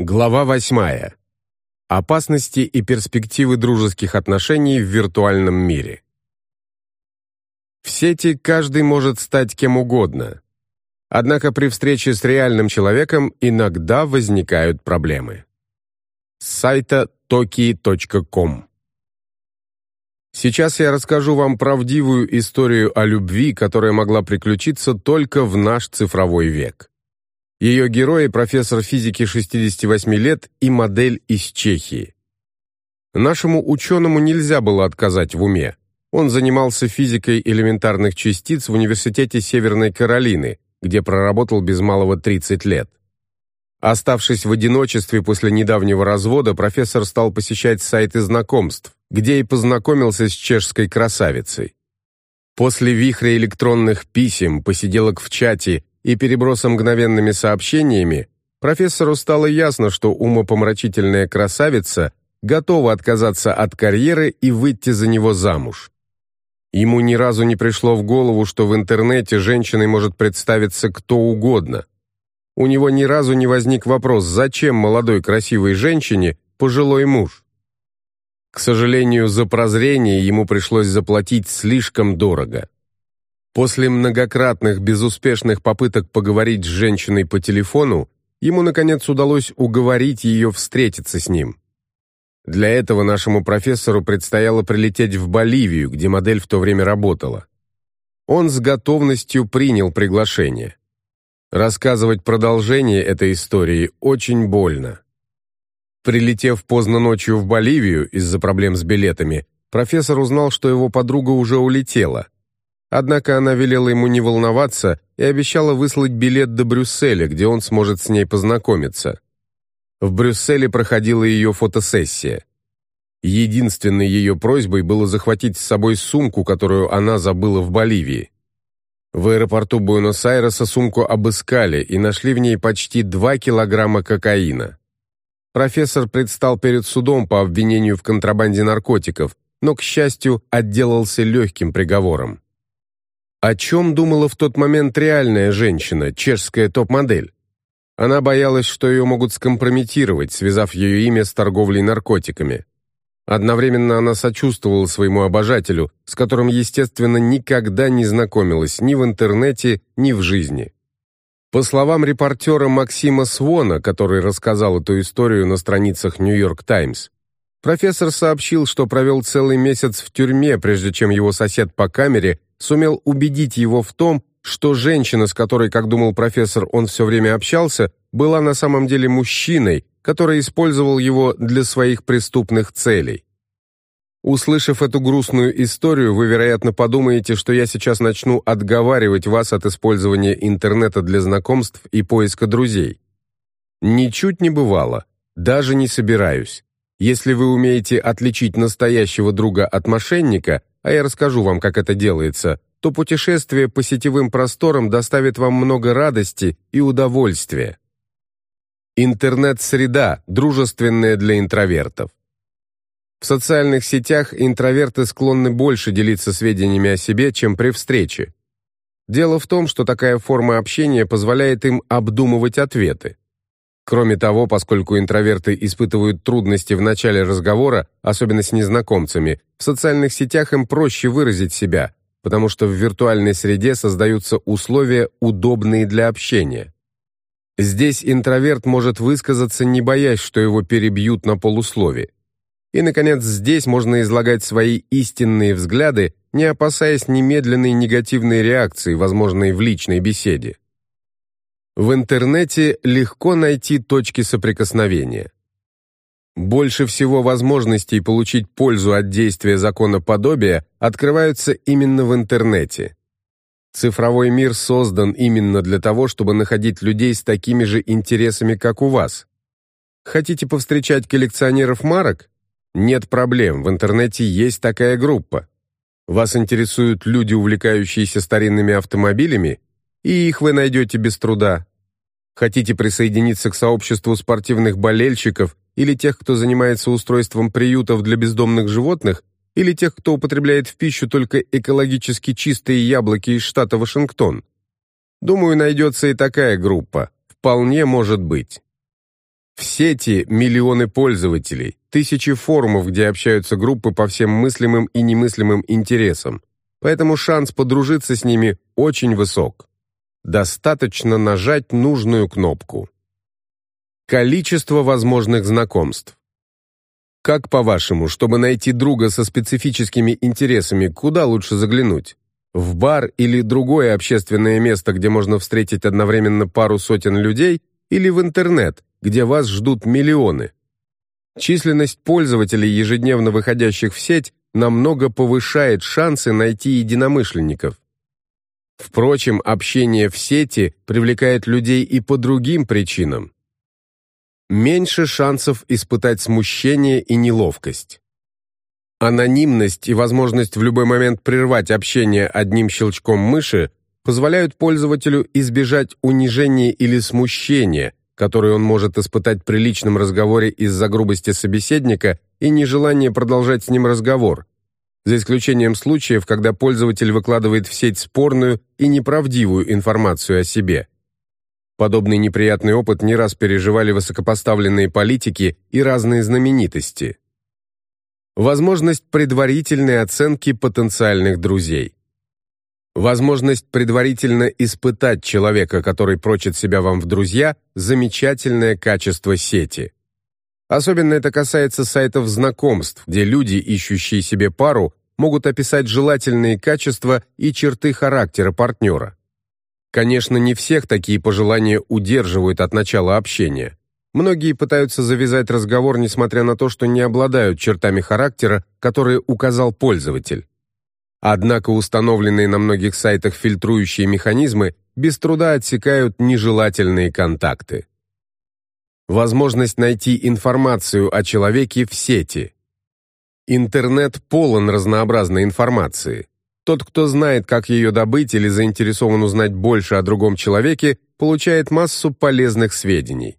Глава восьмая. Опасности и перспективы дружеских отношений в виртуальном мире. В сети каждый может стать кем угодно. Однако при встрече с реальным человеком иногда возникают проблемы. С сайта toki.com Сейчас я расскажу вам правдивую историю о любви, которая могла приключиться только в наш цифровой век. Ее герои – профессор физики 68 лет и модель из Чехии. Нашему ученому нельзя было отказать в уме. Он занимался физикой элементарных частиц в Университете Северной Каролины, где проработал без малого 30 лет. Оставшись в одиночестве после недавнего развода, профессор стал посещать сайты знакомств, где и познакомился с чешской красавицей. После вихря электронных писем, посиделок в чате и переброса мгновенными сообщениями, профессору стало ясно, что умопомрачительная красавица готова отказаться от карьеры и выйти за него замуж. Ему ни разу не пришло в голову, что в интернете женщиной может представиться кто угодно. У него ни разу не возник вопрос, зачем молодой красивой женщине пожилой муж. К сожалению, за прозрение ему пришлось заплатить слишком дорого. После многократных безуспешных попыток поговорить с женщиной по телефону, ему, наконец, удалось уговорить ее встретиться с ним. Для этого нашему профессору предстояло прилететь в Боливию, где модель в то время работала. Он с готовностью принял приглашение. Рассказывать продолжение этой истории очень больно. Прилетев поздно ночью в Боливию из-за проблем с билетами, профессор узнал, что его подруга уже улетела – Однако она велела ему не волноваться и обещала выслать билет до Брюсселя, где он сможет с ней познакомиться. В Брюсселе проходила ее фотосессия. Единственной ее просьбой было захватить с собой сумку, которую она забыла в Боливии. В аэропорту Буэнос-Айреса сумку обыскали и нашли в ней почти 2 килограмма кокаина. Профессор предстал перед судом по обвинению в контрабанде наркотиков, но, к счастью, отделался легким приговором. О чем думала в тот момент реальная женщина, чешская топ-модель? Она боялась, что ее могут скомпрометировать, связав ее имя с торговлей наркотиками. Одновременно она сочувствовала своему обожателю, с которым, естественно, никогда не знакомилась ни в интернете, ни в жизни. По словам репортера Максима Свона, который рассказал эту историю на страницах «Нью-Йорк Таймс», профессор сообщил, что провел целый месяц в тюрьме, прежде чем его сосед по камере сумел убедить его в том, что женщина, с которой, как думал профессор, он все время общался, была на самом деле мужчиной, который использовал его для своих преступных целей. Услышав эту грустную историю, вы, вероятно, подумаете, что я сейчас начну отговаривать вас от использования интернета для знакомств и поиска друзей. Ничуть не бывало, даже не собираюсь. Если вы умеете отличить настоящего друга от мошенника, а я расскажу вам, как это делается, то путешествие по сетевым просторам доставит вам много радости и удовольствия. Интернет-среда, дружественная для интровертов. В социальных сетях интроверты склонны больше делиться сведениями о себе, чем при встрече. Дело в том, что такая форма общения позволяет им обдумывать ответы. Кроме того, поскольку интроверты испытывают трудности в начале разговора, особенно с незнакомцами, в социальных сетях им проще выразить себя, потому что в виртуальной среде создаются условия, удобные для общения. Здесь интроверт может высказаться, не боясь, что его перебьют на полуслове. И, наконец, здесь можно излагать свои истинные взгляды, не опасаясь немедленной негативной реакции, возможной в личной беседе. В интернете легко найти точки соприкосновения. Больше всего возможностей получить пользу от действия закона подобия открываются именно в интернете. Цифровой мир создан именно для того, чтобы находить людей с такими же интересами, как у вас. Хотите повстречать коллекционеров марок? Нет проблем, в интернете есть такая группа. Вас интересуют люди, увлекающиеся старинными автомобилями? И их вы найдете без труда. Хотите присоединиться к сообществу спортивных болельщиков или тех, кто занимается устройством приютов для бездомных животных, или тех, кто употребляет в пищу только экологически чистые яблоки из штата Вашингтон? Думаю, найдется и такая группа. Вполне может быть. В сети миллионы пользователей, тысячи форумов, где общаются группы по всем мыслимым и немыслимым интересам, поэтому шанс подружиться с ними очень высок. Достаточно нажать нужную кнопку. Количество возможных знакомств. Как по-вашему, чтобы найти друга со специфическими интересами, куда лучше заглянуть? В бар или другое общественное место, где можно встретить одновременно пару сотен людей, или в интернет, где вас ждут миллионы. Численность пользователей, ежедневно выходящих в сеть, намного повышает шансы найти единомышленников. Впрочем, общение в сети привлекает людей и по другим причинам. Меньше шансов испытать смущение и неловкость. Анонимность и возможность в любой момент прервать общение одним щелчком мыши позволяют пользователю избежать унижения или смущения, который он может испытать при личном разговоре из-за грубости собеседника и нежелания продолжать с ним разговор, за исключением случаев, когда пользователь выкладывает в сеть спорную и неправдивую информацию о себе. Подобный неприятный опыт не раз переживали высокопоставленные политики и разные знаменитости. Возможность предварительной оценки потенциальных друзей. Возможность предварительно испытать человека, который прочит себя вам в друзья – замечательное качество сети. Особенно это касается сайтов знакомств, где люди, ищущие себе пару, могут описать желательные качества и черты характера партнера. Конечно, не всех такие пожелания удерживают от начала общения. Многие пытаются завязать разговор, несмотря на то, что не обладают чертами характера, которые указал пользователь. Однако установленные на многих сайтах фильтрующие механизмы без труда отсекают нежелательные контакты. Возможность найти информацию о человеке в сети. Интернет полон разнообразной информации. Тот, кто знает, как ее добыть или заинтересован узнать больше о другом человеке, получает массу полезных сведений.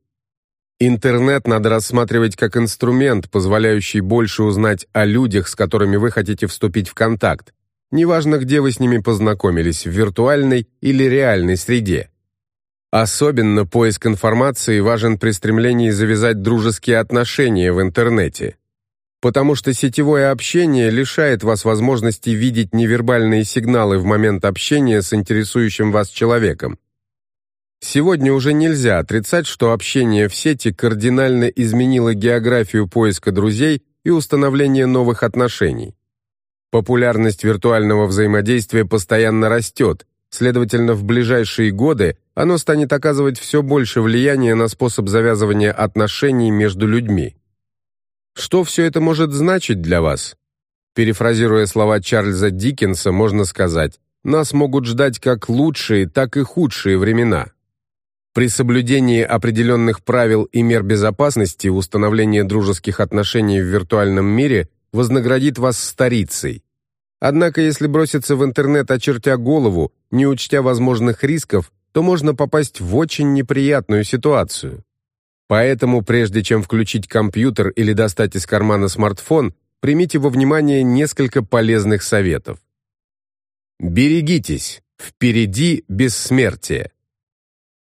Интернет надо рассматривать как инструмент, позволяющий больше узнать о людях, с которыми вы хотите вступить в контакт, неважно, где вы с ними познакомились, в виртуальной или реальной среде. Особенно поиск информации важен при стремлении завязать дружеские отношения в интернете. Потому что сетевое общение лишает вас возможности видеть невербальные сигналы в момент общения с интересующим вас человеком. Сегодня уже нельзя отрицать, что общение в сети кардинально изменило географию поиска друзей и установления новых отношений. Популярность виртуального взаимодействия постоянно растет, следовательно, в ближайшие годы оно станет оказывать все больше влияния на способ завязывания отношений между людьми. Что все это может значить для вас? Перефразируя слова Чарльза Диккенса, можно сказать, нас могут ждать как лучшие, так и худшие времена. При соблюдении определенных правил и мер безопасности установление дружеских отношений в виртуальном мире вознаградит вас старицей. Однако, если броситься в интернет, очертя голову, не учтя возможных рисков, то можно попасть в очень неприятную ситуацию. Поэтому, прежде чем включить компьютер или достать из кармана смартфон, примите во внимание несколько полезных советов. Берегитесь, впереди бессмертие.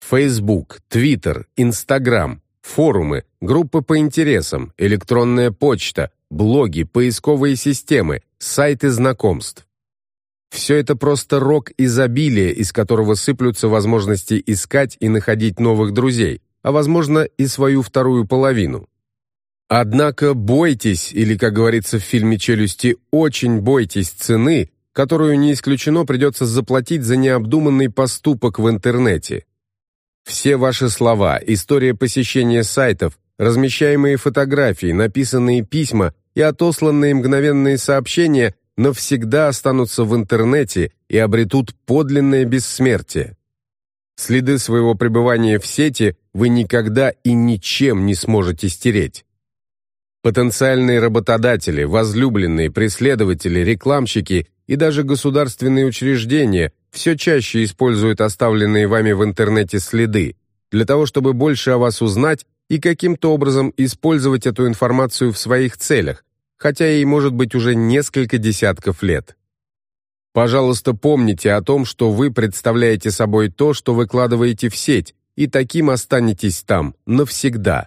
Facebook, Twitter, Instagram, форумы, группы по интересам, электронная почта, блоги, поисковые системы, сайты знакомств. Все это просто рок изобилия, из которого сыплются возможности искать и находить новых друзей, а возможно и свою вторую половину. Однако бойтесь, или, как говорится в фильме «Челюсти», очень бойтесь цены, которую не исключено придется заплатить за необдуманный поступок в интернете. Все ваши слова, история посещения сайтов, размещаемые фотографии, написанные письма и отосланные мгновенные сообщения навсегда останутся в интернете и обретут подлинное бессмертие. Следы своего пребывания в сети вы никогда и ничем не сможете стереть. Потенциальные работодатели, возлюбленные, преследователи, рекламщики и даже государственные учреждения все чаще используют оставленные вами в интернете следы для того, чтобы больше о вас узнать и каким-то образом использовать эту информацию в своих целях, хотя ей может быть уже несколько десятков лет. Пожалуйста, помните о том, что вы представляете собой то, что выкладываете в сеть, и таким останетесь там навсегда.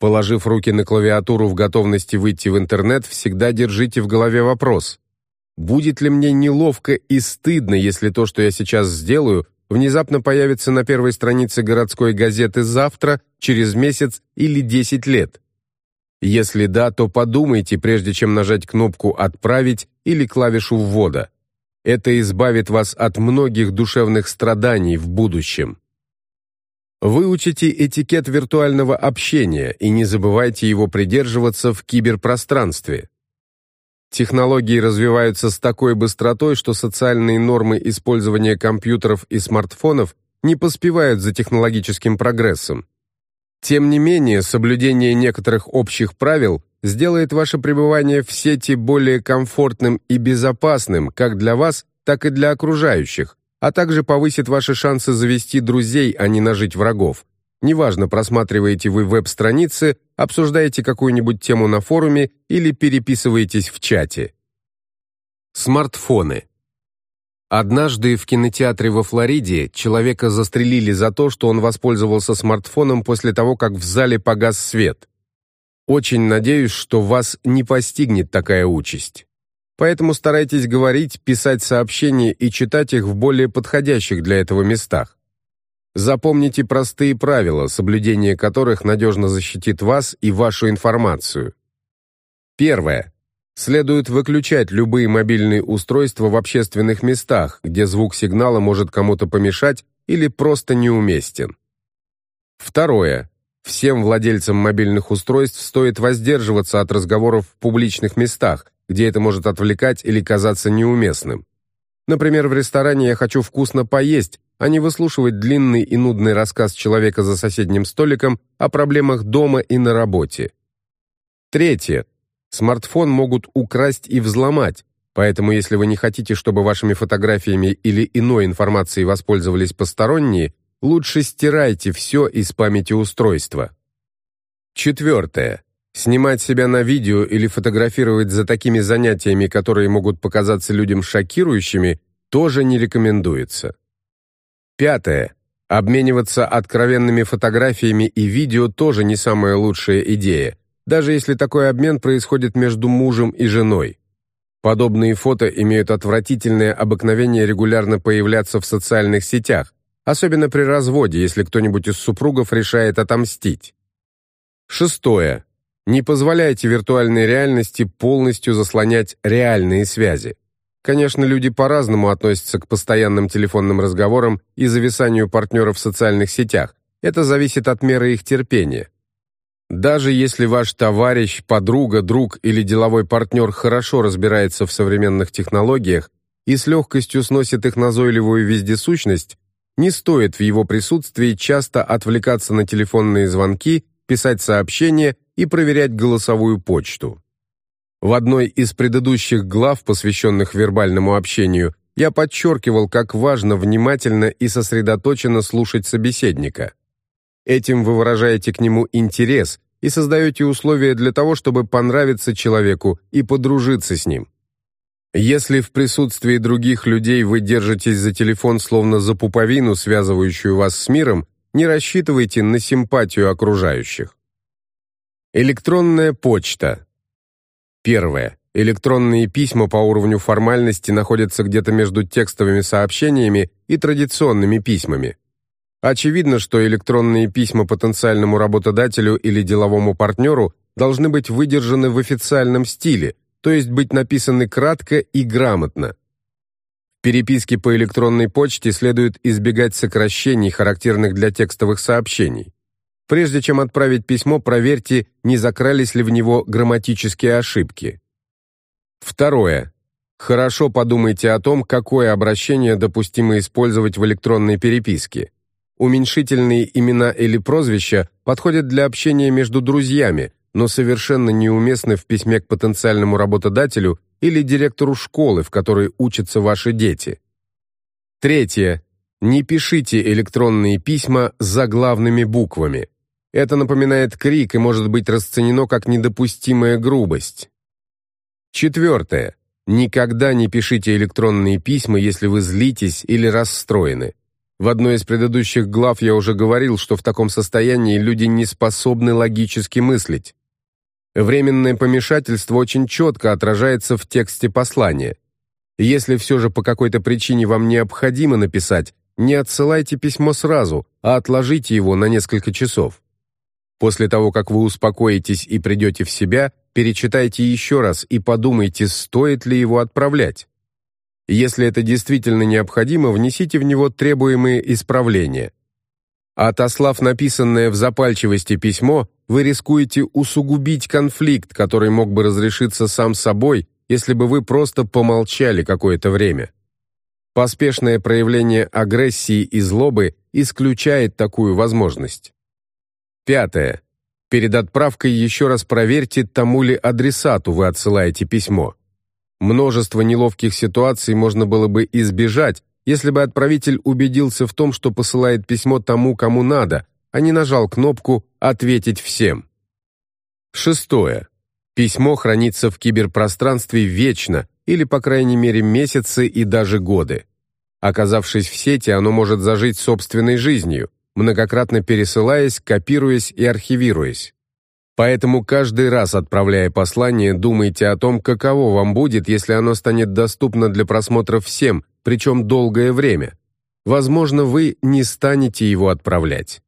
Положив руки на клавиатуру в готовности выйти в интернет, всегда держите в голове вопрос. Будет ли мне неловко и стыдно, если то, что я сейчас сделаю, внезапно появится на первой странице городской газеты завтра, через месяц или 10 лет? Если да, то подумайте, прежде чем нажать кнопку «Отправить» или клавишу ввода. Это избавит вас от многих душевных страданий в будущем. Выучите этикет виртуального общения и не забывайте его придерживаться в киберпространстве. Технологии развиваются с такой быстротой, что социальные нормы использования компьютеров и смартфонов не поспевают за технологическим прогрессом. Тем не менее, соблюдение некоторых общих правил сделает ваше пребывание в сети более комфортным и безопасным как для вас, так и для окружающих, а также повысит ваши шансы завести друзей, а не нажить врагов. Неважно, просматриваете вы веб-страницы, обсуждаете какую-нибудь тему на форуме или переписываетесь в чате. Смартфоны. Однажды в кинотеатре во Флориде человека застрелили за то, что он воспользовался смартфоном после того, как в зале погас свет. Очень надеюсь, что вас не постигнет такая участь. Поэтому старайтесь говорить, писать сообщения и читать их в более подходящих для этого местах. Запомните простые правила, соблюдение которых надежно защитит вас и вашу информацию. Первое. Следует выключать любые мобильные устройства в общественных местах, где звук сигнала может кому-то помешать или просто неуместен. Второе. Всем владельцам мобильных устройств стоит воздерживаться от разговоров в публичных местах, где это может отвлекать или казаться неуместным. Например, в ресторане я хочу вкусно поесть, а не выслушивать длинный и нудный рассказ человека за соседним столиком о проблемах дома и на работе. Третье. Смартфон могут украсть и взломать, поэтому если вы не хотите, чтобы вашими фотографиями или иной информацией воспользовались посторонние, лучше стирайте все из памяти устройства. Четвертое. Снимать себя на видео или фотографировать за такими занятиями, которые могут показаться людям шокирующими, тоже не рекомендуется. Пятое. Обмениваться откровенными фотографиями и видео тоже не самая лучшая идея, даже если такой обмен происходит между мужем и женой. Подобные фото имеют отвратительное обыкновение регулярно появляться в социальных сетях, особенно при разводе, если кто-нибудь из супругов решает отомстить. Шестое. Не позволяйте виртуальной реальности полностью заслонять реальные связи. Конечно, люди по-разному относятся к постоянным телефонным разговорам и зависанию партнеров в социальных сетях. Это зависит от меры их терпения. Даже если ваш товарищ, подруга, друг или деловой партнер хорошо разбирается в современных технологиях и с легкостью сносит их назойливую вездесущность, не стоит в его присутствии часто отвлекаться на телефонные звонки, писать сообщения и проверять голосовую почту. В одной из предыдущих глав, посвященных вербальному общению, я подчеркивал, как важно внимательно и сосредоточенно слушать собеседника. Этим вы выражаете к нему интерес и создаете условия для того, чтобы понравиться человеку и подружиться с ним. Если в присутствии других людей вы держитесь за телефон словно за пуповину, связывающую вас с миром, не рассчитывайте на симпатию окружающих. Электронная почта. Первое. Электронные письма по уровню формальности находятся где-то между текстовыми сообщениями и традиционными письмами. Очевидно, что электронные письма потенциальному работодателю или деловому партнеру должны быть выдержаны в официальном стиле, то есть быть написаны кратко и грамотно. В переписке по электронной почте следует избегать сокращений, характерных для текстовых сообщений. Прежде чем отправить письмо, проверьте, не закрались ли в него грамматические ошибки. Второе. Хорошо подумайте о том, какое обращение допустимо использовать в электронной переписке. Уменьшительные имена или прозвища подходят для общения между друзьями, но совершенно неуместны в письме к потенциальному работодателю или директору школы, в которой учатся ваши дети. Третье. Не пишите электронные письма заглавными буквами. Это напоминает крик и может быть расценено как недопустимая грубость. Четвертое. Никогда не пишите электронные письма, если вы злитесь или расстроены. В одной из предыдущих глав я уже говорил, что в таком состоянии люди не способны логически мыслить. Временное помешательство очень четко отражается в тексте послания. Если все же по какой-то причине вам необходимо написать, не отсылайте письмо сразу, а отложите его на несколько часов. После того, как вы успокоитесь и придете в себя, перечитайте еще раз и подумайте, стоит ли его отправлять. Если это действительно необходимо, внесите в него требуемые исправления. Отослав написанное в запальчивости письмо, вы рискуете усугубить конфликт, который мог бы разрешиться сам собой, если бы вы просто помолчали какое-то время. Поспешное проявление агрессии и злобы исключает такую возможность. Пятое. Перед отправкой еще раз проверьте, тому ли адресату вы отсылаете письмо. Множество неловких ситуаций можно было бы избежать, если бы отправитель убедился в том, что посылает письмо тому, кому надо, а не нажал кнопку «Ответить всем». Шестое. Письмо хранится в киберпространстве вечно или, по крайней мере, месяцы и даже годы. Оказавшись в сети, оно может зажить собственной жизнью, многократно пересылаясь, копируясь и архивируясь. Поэтому каждый раз, отправляя послание, думайте о том, каково вам будет, если оно станет доступно для просмотра всем, причем долгое время. Возможно, вы не станете его отправлять.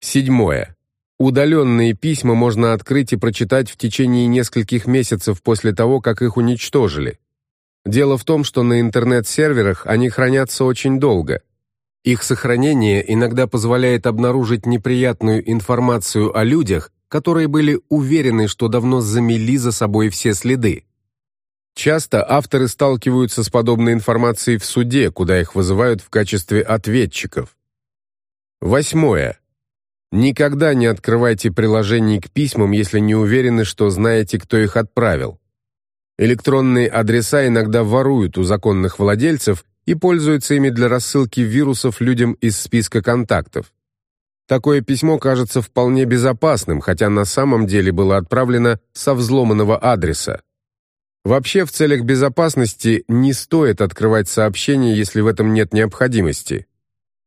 Седьмое. Удаленные письма можно открыть и прочитать в течение нескольких месяцев после того, как их уничтожили. Дело в том, что на интернет-серверах они хранятся очень долго. Их сохранение иногда позволяет обнаружить неприятную информацию о людях, которые были уверены, что давно замели за собой все следы. Часто авторы сталкиваются с подобной информацией в суде, куда их вызывают в качестве ответчиков. Восьмое. Никогда не открывайте приложений к письмам, если не уверены, что знаете, кто их отправил. Электронные адреса иногда воруют у законных владельцев и пользуются ими для рассылки вирусов людям из списка контактов. Такое письмо кажется вполне безопасным, хотя на самом деле было отправлено со взломанного адреса. Вообще, в целях безопасности не стоит открывать сообщения, если в этом нет необходимости.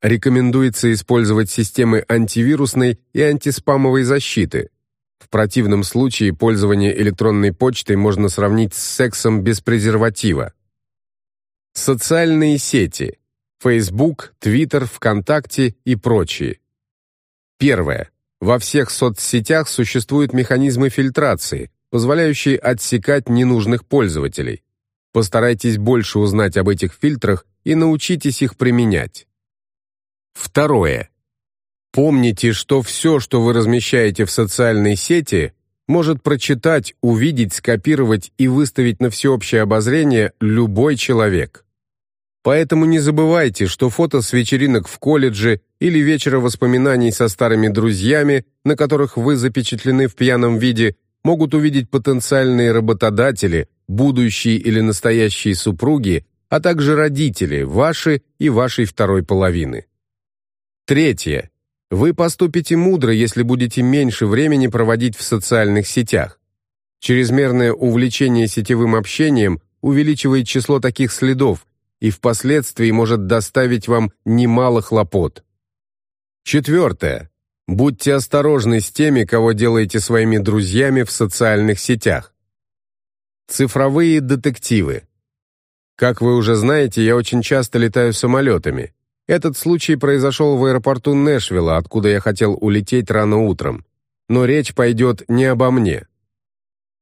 Рекомендуется использовать системы антивирусной и антиспамовой защиты. В противном случае пользование электронной почтой можно сравнить с сексом без презерватива. Социальные сети – Facebook, Twitter, ВКонтакте и прочие. Первое. Во всех соцсетях существуют механизмы фильтрации, позволяющие отсекать ненужных пользователей. Постарайтесь больше узнать об этих фильтрах и научитесь их применять. Второе. Помните, что все, что вы размещаете в социальной сети, может прочитать, увидеть, скопировать и выставить на всеобщее обозрение любой человек. Поэтому не забывайте, что фото с вечеринок в колледже или вечера воспоминаний со старыми друзьями, на которых вы запечатлены в пьяном виде, могут увидеть потенциальные работодатели, будущие или настоящие супруги, а также родители, ваши и вашей второй половины. Третье. Вы поступите мудро, если будете меньше времени проводить в социальных сетях. Чрезмерное увлечение сетевым общением увеличивает число таких следов, и впоследствии может доставить вам немало хлопот. Четвертое. Будьте осторожны с теми, кого делаете своими друзьями в социальных сетях. Цифровые детективы. Как вы уже знаете, я очень часто летаю самолетами. Этот случай произошел в аэропорту Нэшвилла, откуда я хотел улететь рано утром. Но речь пойдет не обо мне.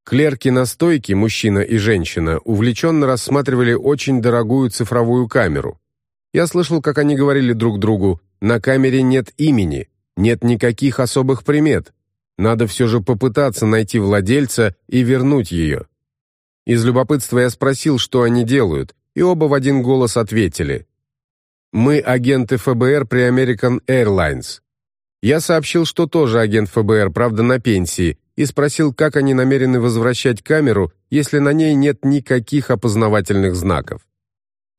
Клерки на стойке, мужчина и женщина, увлеченно рассматривали очень дорогую цифровую камеру. Я слышал, как они говорили друг другу, на камере нет имени, нет никаких особых примет. Надо все же попытаться найти владельца и вернуть ее. Из любопытства я спросил, что они делают, и оба в один голос ответили. «Мы агенты ФБР при American Airlines». Я сообщил, что тоже агент ФБР, правда на пенсии, и спросил, как они намерены возвращать камеру, если на ней нет никаких опознавательных знаков.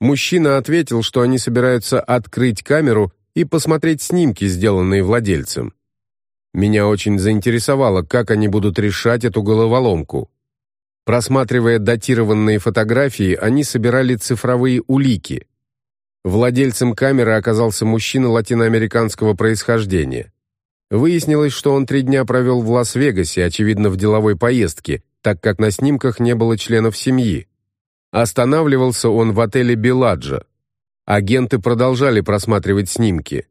Мужчина ответил, что они собираются открыть камеру и посмотреть снимки, сделанные владельцем. Меня очень заинтересовало, как они будут решать эту головоломку. Просматривая датированные фотографии, они собирали цифровые улики. Владельцем камеры оказался мужчина латиноамериканского происхождения. Выяснилось, что он три дня провел в Лас-Вегасе, очевидно, в деловой поездке, так как на снимках не было членов семьи. Останавливался он в отеле «Беладжа». Агенты продолжали просматривать снимки.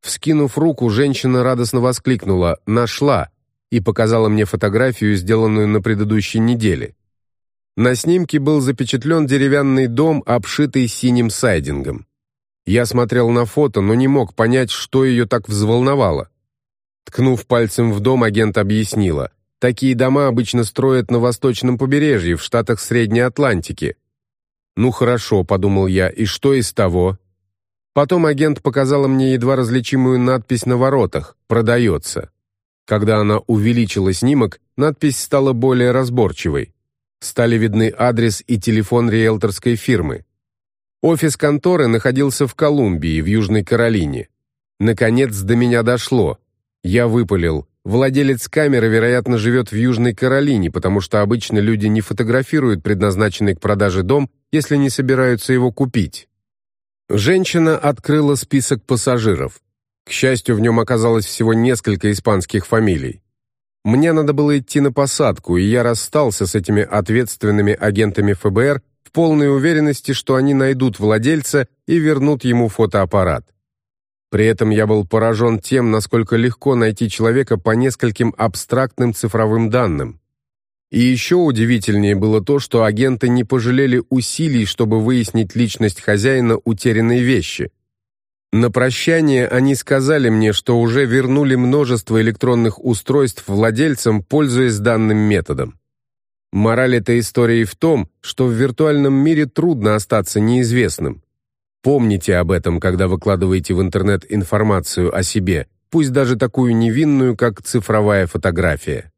Вскинув руку, женщина радостно воскликнула «Нашла!» и показала мне фотографию, сделанную на предыдущей неделе. На снимке был запечатлен деревянный дом, обшитый синим сайдингом. Я смотрел на фото, но не мог понять, что ее так взволновало. Ткнув пальцем в дом, агент объяснила. Такие дома обычно строят на восточном побережье, в штатах Средней Атлантики. «Ну хорошо», — подумал я, — «и что из того?» Потом агент показала мне едва различимую надпись на воротах «Продается». Когда она увеличила снимок, надпись стала более разборчивой. Стали видны адрес и телефон риэлторской фирмы. Офис конторы находился в Колумбии, в Южной Каролине. Наконец до меня дошло. Я выпалил. Владелец камеры, вероятно, живет в Южной Каролине, потому что обычно люди не фотографируют предназначенный к продаже дом, если не собираются его купить. Женщина открыла список пассажиров. К счастью, в нем оказалось всего несколько испанских фамилий. Мне надо было идти на посадку, и я расстался с этими ответственными агентами ФБР в полной уверенности, что они найдут владельца и вернут ему фотоаппарат. При этом я был поражен тем, насколько легко найти человека по нескольким абстрактным цифровым данным. И еще удивительнее было то, что агенты не пожалели усилий, чтобы выяснить личность хозяина утерянной вещи. На прощание они сказали мне, что уже вернули множество электронных устройств владельцам, пользуясь данным методом. Мораль этой истории в том, что в виртуальном мире трудно остаться неизвестным. Помните об этом, когда выкладываете в интернет информацию о себе, пусть даже такую невинную, как цифровая фотография.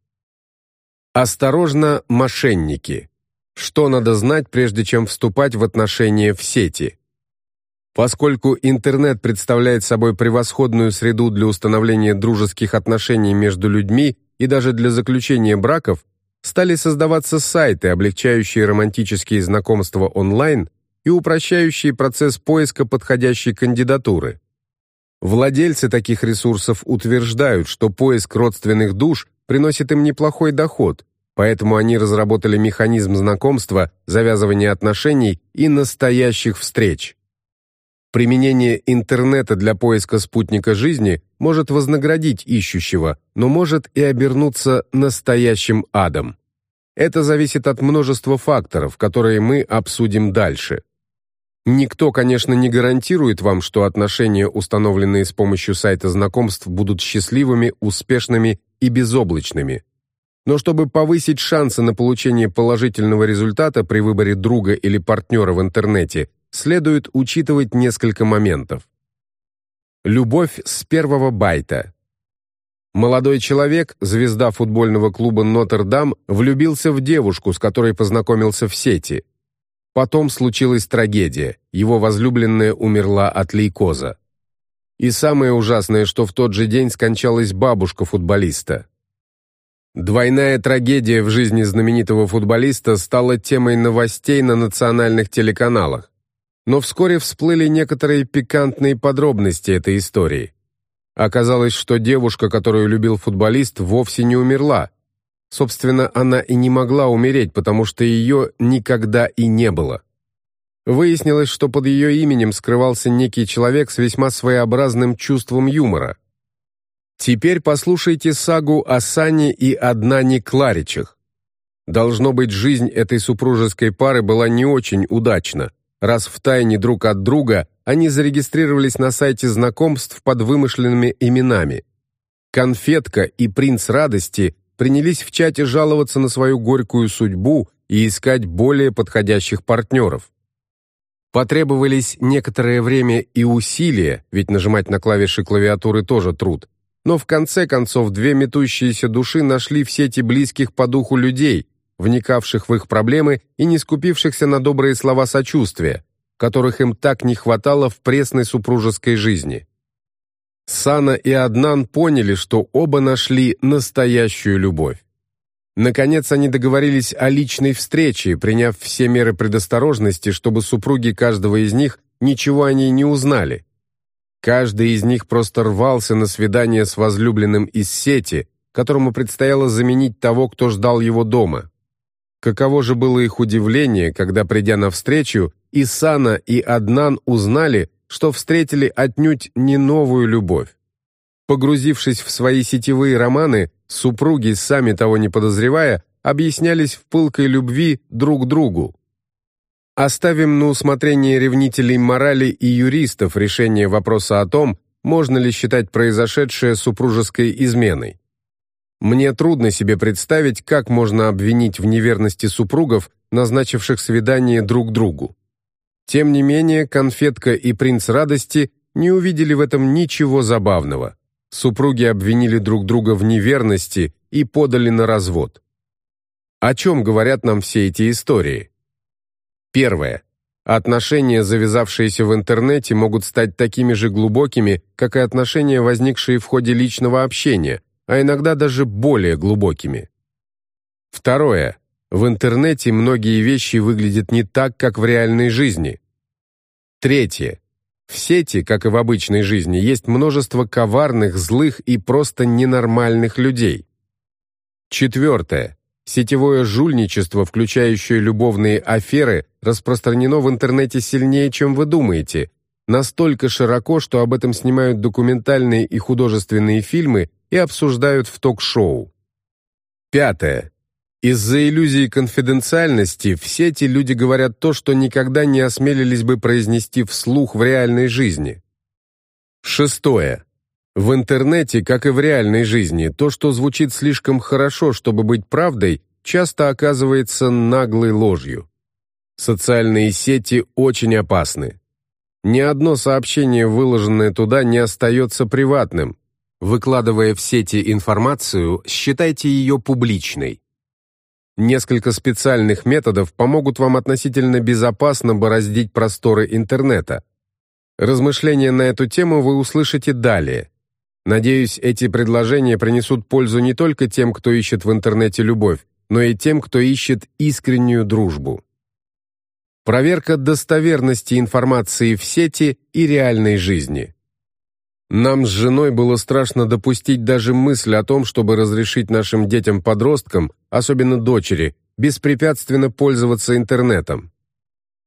Осторожно, мошенники. Что надо знать, прежде чем вступать в отношения в сети? Поскольку интернет представляет собой превосходную среду для установления дружеских отношений между людьми и даже для заключения браков, стали создаваться сайты, облегчающие романтические знакомства онлайн и упрощающие процесс поиска подходящей кандидатуры. Владельцы таких ресурсов утверждают, что поиск родственных душ приносит им неплохой доход, поэтому они разработали механизм знакомства, завязывания отношений и настоящих встреч. Применение интернета для поиска спутника жизни может вознаградить ищущего, но может и обернуться настоящим адом. Это зависит от множества факторов, которые мы обсудим дальше. Никто, конечно, не гарантирует вам, что отношения, установленные с помощью сайта знакомств, будут счастливыми, успешными и безоблачными. Но чтобы повысить шансы на получение положительного результата при выборе друга или партнера в интернете, следует учитывать несколько моментов. Любовь с первого байта. Молодой человек, звезда футбольного клуба Нотр-Дам, влюбился в девушку, с которой познакомился в сети – Потом случилась трагедия. Его возлюбленная умерла от лейкоза. И самое ужасное, что в тот же день скончалась бабушка футболиста. Двойная трагедия в жизни знаменитого футболиста стала темой новостей на национальных телеканалах. Но вскоре всплыли некоторые пикантные подробности этой истории. Оказалось, что девушка, которую любил футболист, вовсе не умерла, Собственно, она и не могла умереть, потому что ее никогда и не было. Выяснилось, что под ее именем скрывался некий человек с весьма своеобразным чувством юмора. Теперь послушайте сагу о Сане и Однане Кларичах. Должно быть, жизнь этой супружеской пары была не очень удачна, раз в тайне друг от друга они зарегистрировались на сайте знакомств под вымышленными именами. Конфетка и принц радости принялись в чате жаловаться на свою горькую судьбу и искать более подходящих партнеров. Потребовались некоторое время и усилия, ведь нажимать на клавиши клавиатуры тоже труд. Но в конце концов две метущиеся души нашли в сети близких по духу людей, вникавших в их проблемы и не скупившихся на добрые слова сочувствия, которых им так не хватало в пресной супружеской жизни. Сана и Аднан поняли, что оба нашли настоящую любовь. Наконец они договорились о личной встрече, приняв все меры предосторожности, чтобы супруги каждого из них ничего о ней не узнали. Каждый из них просто рвался на свидание с возлюбленным из сети, которому предстояло заменить того, кто ждал его дома. Каково же было их удивление, когда, придя навстречу, и Сана, и Аднан узнали, что встретили отнюдь не новую любовь. Погрузившись в свои сетевые романы, супруги, сами того не подозревая, объяснялись в пылкой любви друг другу. Оставим на усмотрение ревнителей морали и юристов решение вопроса о том, можно ли считать произошедшее супружеской изменой. Мне трудно себе представить, как можно обвинить в неверности супругов, назначивших свидание друг другу. Тем не менее, конфетка и принц радости не увидели в этом ничего забавного. Супруги обвинили друг друга в неверности и подали на развод. О чем говорят нам все эти истории? Первое. Отношения, завязавшиеся в интернете, могут стать такими же глубокими, как и отношения, возникшие в ходе личного общения, а иногда даже более глубокими. Второе. В интернете многие вещи выглядят не так, как в реальной жизни. Третье. В сети, как и в обычной жизни, есть множество коварных, злых и просто ненормальных людей. Четвертое. Сетевое жульничество, включающее любовные аферы, распространено в интернете сильнее, чем вы думаете, настолько широко, что об этом снимают документальные и художественные фильмы и обсуждают в ток-шоу. Пятое. Из-за иллюзии конфиденциальности в сети люди говорят то, что никогда не осмелились бы произнести вслух в реальной жизни. Шестое. В интернете, как и в реальной жизни, то, что звучит слишком хорошо, чтобы быть правдой, часто оказывается наглой ложью. Социальные сети очень опасны. Ни одно сообщение, выложенное туда, не остается приватным. Выкладывая в сети информацию, считайте ее публичной. Несколько специальных методов помогут вам относительно безопасно бороздить просторы интернета. Размышления на эту тему вы услышите далее. Надеюсь, эти предложения принесут пользу не только тем, кто ищет в интернете любовь, но и тем, кто ищет искреннюю дружбу. Проверка достоверности информации в сети и реальной жизни. Нам с женой было страшно допустить даже мысль о том, чтобы разрешить нашим детям-подросткам, особенно дочери, беспрепятственно пользоваться интернетом.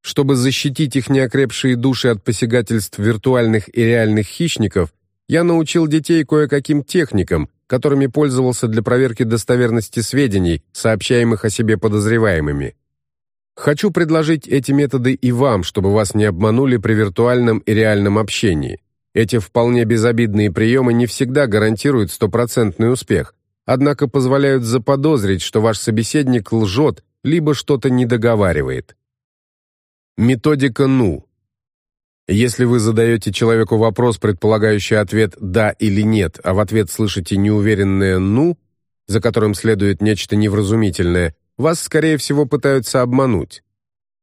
Чтобы защитить их неокрепшие души от посягательств виртуальных и реальных хищников, я научил детей кое-каким техникам, которыми пользовался для проверки достоверности сведений, сообщаемых о себе подозреваемыми. Хочу предложить эти методы и вам, чтобы вас не обманули при виртуальном и реальном общении. Эти вполне безобидные приемы не всегда гарантируют стопроцентный успех, однако позволяют заподозрить, что ваш собеседник лжет, либо что-то недоговаривает. Методика НУ. Если вы задаете человеку вопрос, предполагающий ответ «да» или «нет», а в ответ слышите неуверенное «ну», за которым следует нечто невразумительное, вас, скорее всего, пытаются обмануть.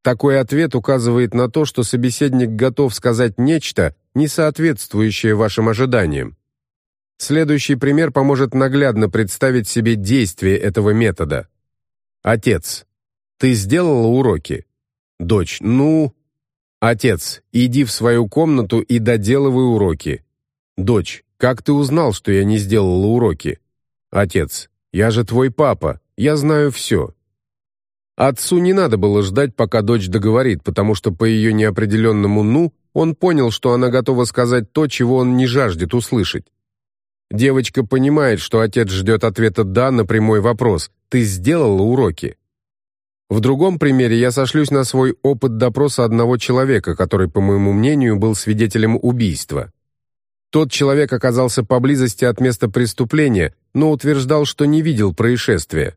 Такой ответ указывает на то, что собеседник готов сказать нечто, не соответствующее вашим ожиданиям. Следующий пример поможет наглядно представить себе действие этого метода. Отец. Ты сделала уроки? Дочь. Ну, «Отец, иди в свою комнату и доделывай уроки». «Дочь, как ты узнал, что я не сделала уроки?» «Отец, я же твой папа, я знаю все». Отцу не надо было ждать, пока дочь договорит, потому что по ее неопределенному «ну» он понял, что она готова сказать то, чего он не жаждет услышать. Девочка понимает, что отец ждет ответа «да» на прямой вопрос «Ты сделала уроки?» В другом примере я сошлюсь на свой опыт допроса одного человека, который, по моему мнению, был свидетелем убийства. Тот человек оказался поблизости от места преступления, но утверждал, что не видел происшествия.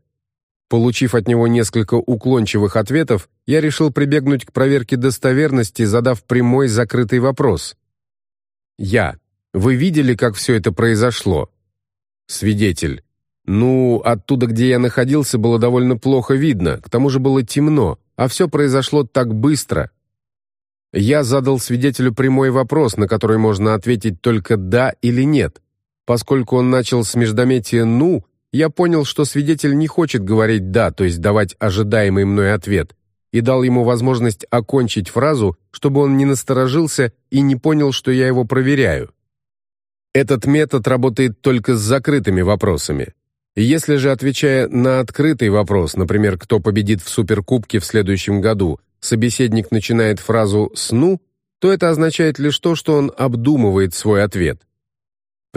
Получив от него несколько уклончивых ответов, я решил прибегнуть к проверке достоверности, задав прямой закрытый вопрос. «Я. Вы видели, как все это произошло?» Свидетель. Ну, оттуда, где я находился, было довольно плохо видно, к тому же было темно, а все произошло так быстро. Я задал свидетелю прямой вопрос, на который можно ответить только «да» или «нет». Поскольку он начал с междометия «ну», я понял, что свидетель не хочет говорить «да», то есть давать ожидаемый мной ответ. и дал ему возможность окончить фразу, чтобы он не насторожился и не понял, что я его проверяю. Этот метод работает только с закрытыми вопросами. Если же, отвечая на открытый вопрос, например, кто победит в Суперкубке в следующем году, собеседник начинает фразу «сну», то это означает лишь то, что он обдумывает свой ответ.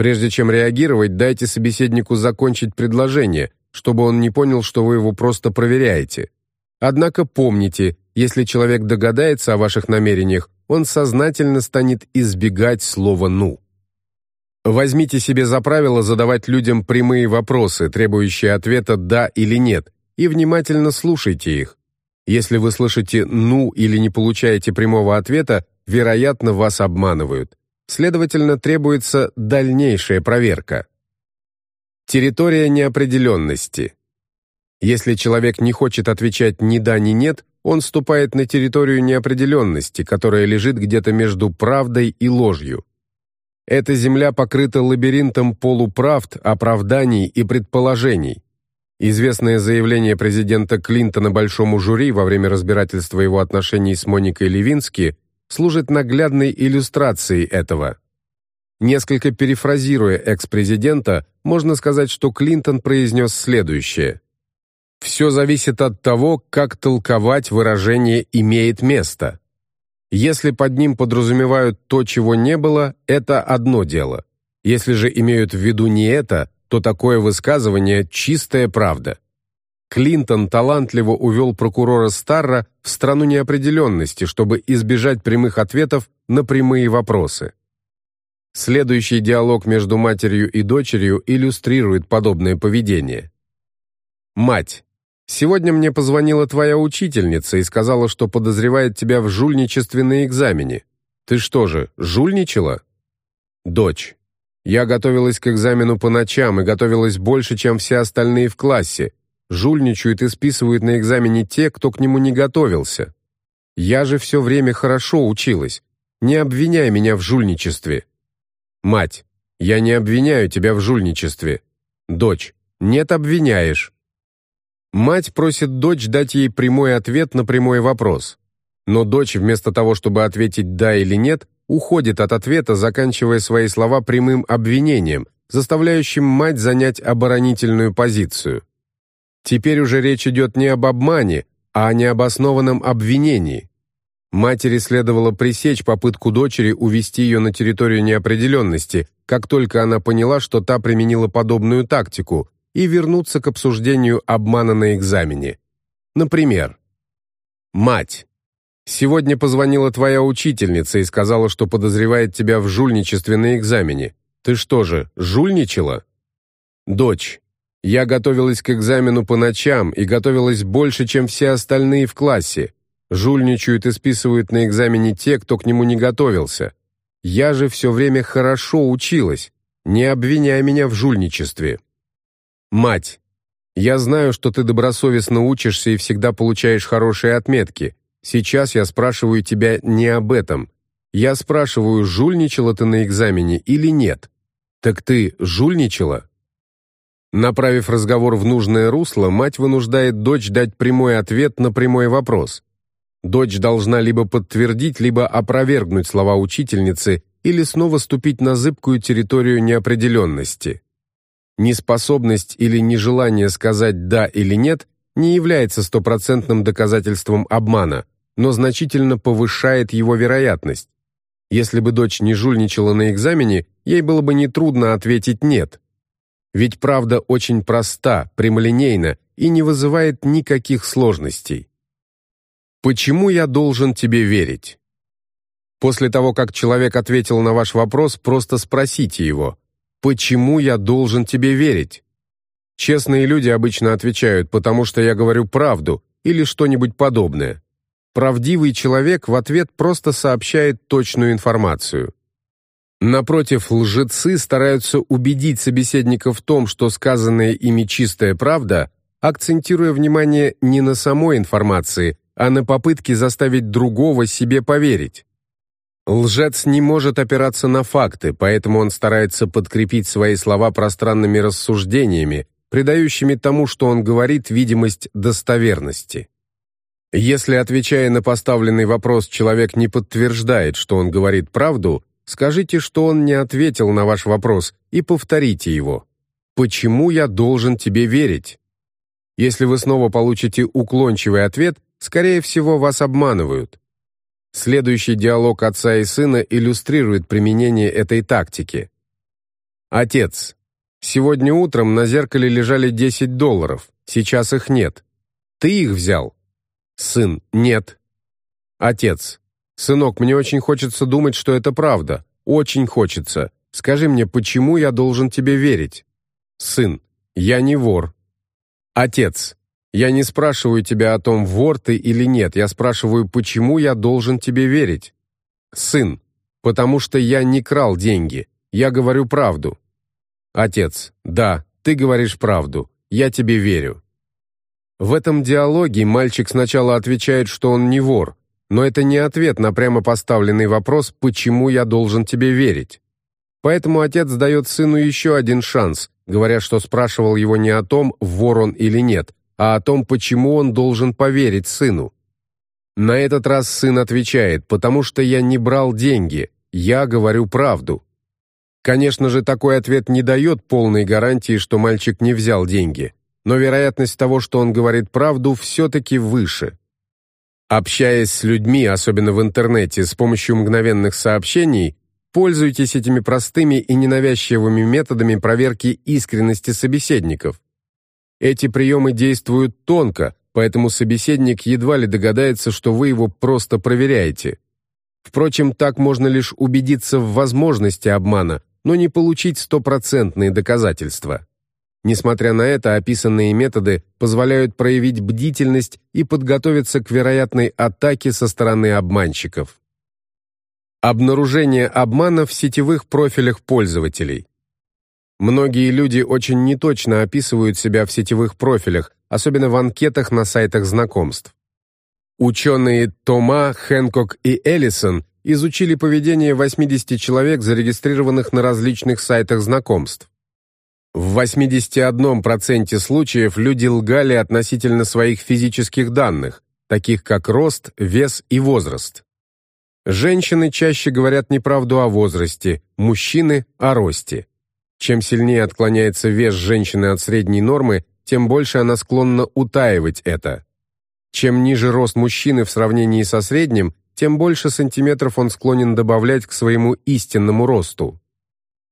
Прежде чем реагировать, дайте собеседнику закончить предложение, чтобы он не понял, что вы его просто проверяете. Однако помните, если человек догадается о ваших намерениях, он сознательно станет избегать слова «ну». Возьмите себе за правило задавать людям прямые вопросы, требующие ответа «да» или «нет», и внимательно слушайте их. Если вы слышите «ну» или не получаете прямого ответа, вероятно, вас обманывают. Следовательно, требуется дальнейшая проверка. Территория неопределенности. Если человек не хочет отвечать ни да, ни нет, он ступает на территорию неопределенности, которая лежит где-то между правдой и ложью. Эта земля покрыта лабиринтом полуправд, оправданий и предположений. Известное заявление президента Клинтона большому жюри во время разбирательства его отношений с Моникой Левински служит наглядной иллюстрацией этого. Несколько перефразируя экс-президента, можно сказать, что Клинтон произнес следующее. «Все зависит от того, как толковать выражение «имеет место». Если под ним подразумевают то, чего не было, это одно дело. Если же имеют в виду не это, то такое высказывание – чистая правда. Клинтон талантливо увел прокурора Старра в страну неопределенности, чтобы избежать прямых ответов на прямые вопросы. Следующий диалог между матерью и дочерью иллюстрирует подобное поведение. Мать. «Сегодня мне позвонила твоя учительница и сказала, что подозревает тебя в жульничестве на экзамене. Ты что же, жульничала?» Дочь. «Я готовилась к экзамену по ночам и готовилась больше, чем все остальные в классе, Жульничают и списывают на экзамене те, кто к нему не готовился. Я же все время хорошо училась. Не обвиняй меня в жульничестве. Мать, я не обвиняю тебя в жульничестве. Дочь, нет, обвиняешь. Мать просит дочь дать ей прямой ответ на прямой вопрос. Но дочь, вместо того, чтобы ответить «да» или «нет», уходит от ответа, заканчивая свои слова прямым обвинением, заставляющим мать занять оборонительную позицию. Теперь уже речь идет не об обмане, а о необоснованном обвинении. Матери следовало пресечь попытку дочери увести ее на территорию неопределенности, как только она поняла, что та применила подобную тактику, и вернуться к обсуждению обмана на экзамене. Например, «Мать, сегодня позвонила твоя учительница и сказала, что подозревает тебя в жульничестве на экзамене. Ты что же, жульничала?» «Дочь, я готовилась к экзамену по ночам и готовилась больше, чем все остальные в классе. Жульничают и списывают на экзамене те, кто к нему не готовился. Я же все время хорошо училась. Не обвиняй меня в жульничестве. Мать, я знаю, что ты добросовестно учишься и всегда получаешь хорошие отметки. Сейчас я спрашиваю тебя не об этом. Я спрашиваю, жульничала ты на экзамене или нет. Так ты жульничала? Направив разговор в нужное русло, мать вынуждает дочь дать прямой ответ на прямой вопрос. Дочь должна либо подтвердить, либо опровергнуть слова учительницы или снова ступить на зыбкую территорию неопределенности. Неспособность или нежелание сказать «да» или «нет» не является стопроцентным доказательством обмана, но значительно повышает его вероятность. Если бы дочь не жульничала на экзамене, ей было бы нетрудно ответить «нет». Ведь правда очень проста, прямолинейна и не вызывает никаких сложностей. Почему я должен тебе верить? После того, как человек ответил на ваш вопрос, просто спросите его, почему я должен тебе верить? Честные люди обычно отвечают, потому что я говорю правду или что-нибудь подобное. Правдивый человек в ответ просто сообщает точную информацию. Напротив, лжецы стараются убедить собеседника в том, что сказанная ими чистая правда, акцентируя внимание не на самой информации, а на попытке заставить другого себе поверить. Лжец не может опираться на факты, поэтому он старается подкрепить свои слова пространными рассуждениями, придающими тому, что он говорит, видимость достоверности. Если, отвечая на поставленный вопрос, человек не подтверждает, что он говорит правду, скажите, что он не ответил на ваш вопрос и повторите его. «Почему я должен тебе верить?» Если вы снова получите уклончивый ответ, скорее всего, вас обманывают. Следующий диалог отца и сына иллюстрирует применение этой тактики. Отец. Сегодня утром на зеркале лежали 10 долларов, сейчас их нет. Ты их взял? Сын. Нет. Отец. Сынок, мне очень хочется думать, что это правда. Очень хочется. Скажи мне, почему я должен тебе верить? Сын. Я не вор. Отец. Я не спрашиваю тебя о том, вор ты или нет. Я спрашиваю, почему я должен тебе верить? Сын. Потому что я не крал деньги. Я говорю правду. Отец. Да, ты говоришь правду. Я тебе верю. В этом диалоге мальчик сначала отвечает, что он не вор, но это не ответ на прямо поставленный вопрос «почему я должен тебе верить?». Поэтому отец дает сыну еще один шанс, говоря, что спрашивал его не о том, вор он или нет, а о том, почему он должен поверить сыну. На этот раз сын отвечает, потому что я не брал деньги, я говорю правду. Конечно же, такой ответ не дает полной гарантии, что мальчик не взял деньги но вероятность того, что он говорит правду, все-таки выше. Общаясь с людьми, особенно в интернете, с помощью мгновенных сообщений, пользуйтесь этими простыми и ненавязчивыми методами проверки искренности собеседников. Эти приемы действуют тонко, поэтому собеседник едва ли догадается, что вы его просто проверяете. Впрочем, так можно лишь убедиться в возможности обмана, но не получить стопроцентные доказательства. Несмотря на это, описанные методы позволяют проявить бдительность и подготовиться к вероятной атаке со стороны обманщиков. Обнаружение обмана в сетевых профилях пользователей. Многие люди очень неточно описывают себя в сетевых профилях, особенно в анкетах на сайтах знакомств. Ученые Тома, Хэнкок и Эллисон изучили поведение 80 человек, зарегистрированных на различных сайтах знакомств. В 81% случаев люди лгали относительно своих физических данных, таких как рост, вес и возраст. Женщины чаще говорят неправду о возрасте, мужчины – о росте. Чем сильнее отклоняется вес женщины от средней нормы, тем больше она склонна утаивать это. Чем ниже рост мужчины в сравнении со средним, тем больше сантиметров он склонен добавлять к своему истинному росту.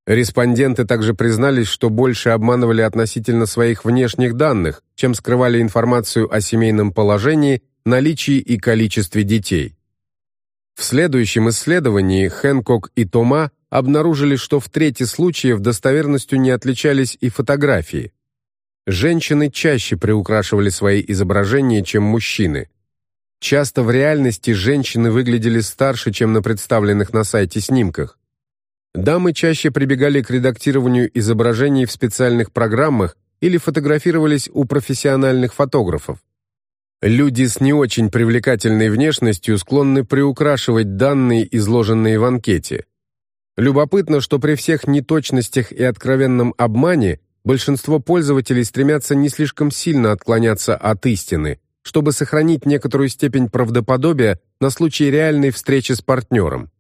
Респонденты также признались, что больше обманывали относительно своих внешних данных, чем скрывали информацию о семейном положении, наличии и количестве детей. В следующем исследовании Хэнкок и Тома обнаружили, что в трети случаев достоверностью не отличались и фотографии. Женщины чаще приукрашивали свои изображения, чем мужчины. Часто в реальности женщины выглядели старше, чем на представленных на сайте снимках. Дамы чаще прибегали к редактированию изображений в специальных программах или фотографировались у профессиональных фотографов. Люди с не очень привлекательной внешностью склонны приукрашивать данные, изложенные в анкете. Любопытно, что при всех неточностях и откровенном обмане большинство пользователей стремятся не слишком сильно отклоняться от истины, чтобы сохранить некоторую степень правдоподобия на случай реальной встречи с партнером.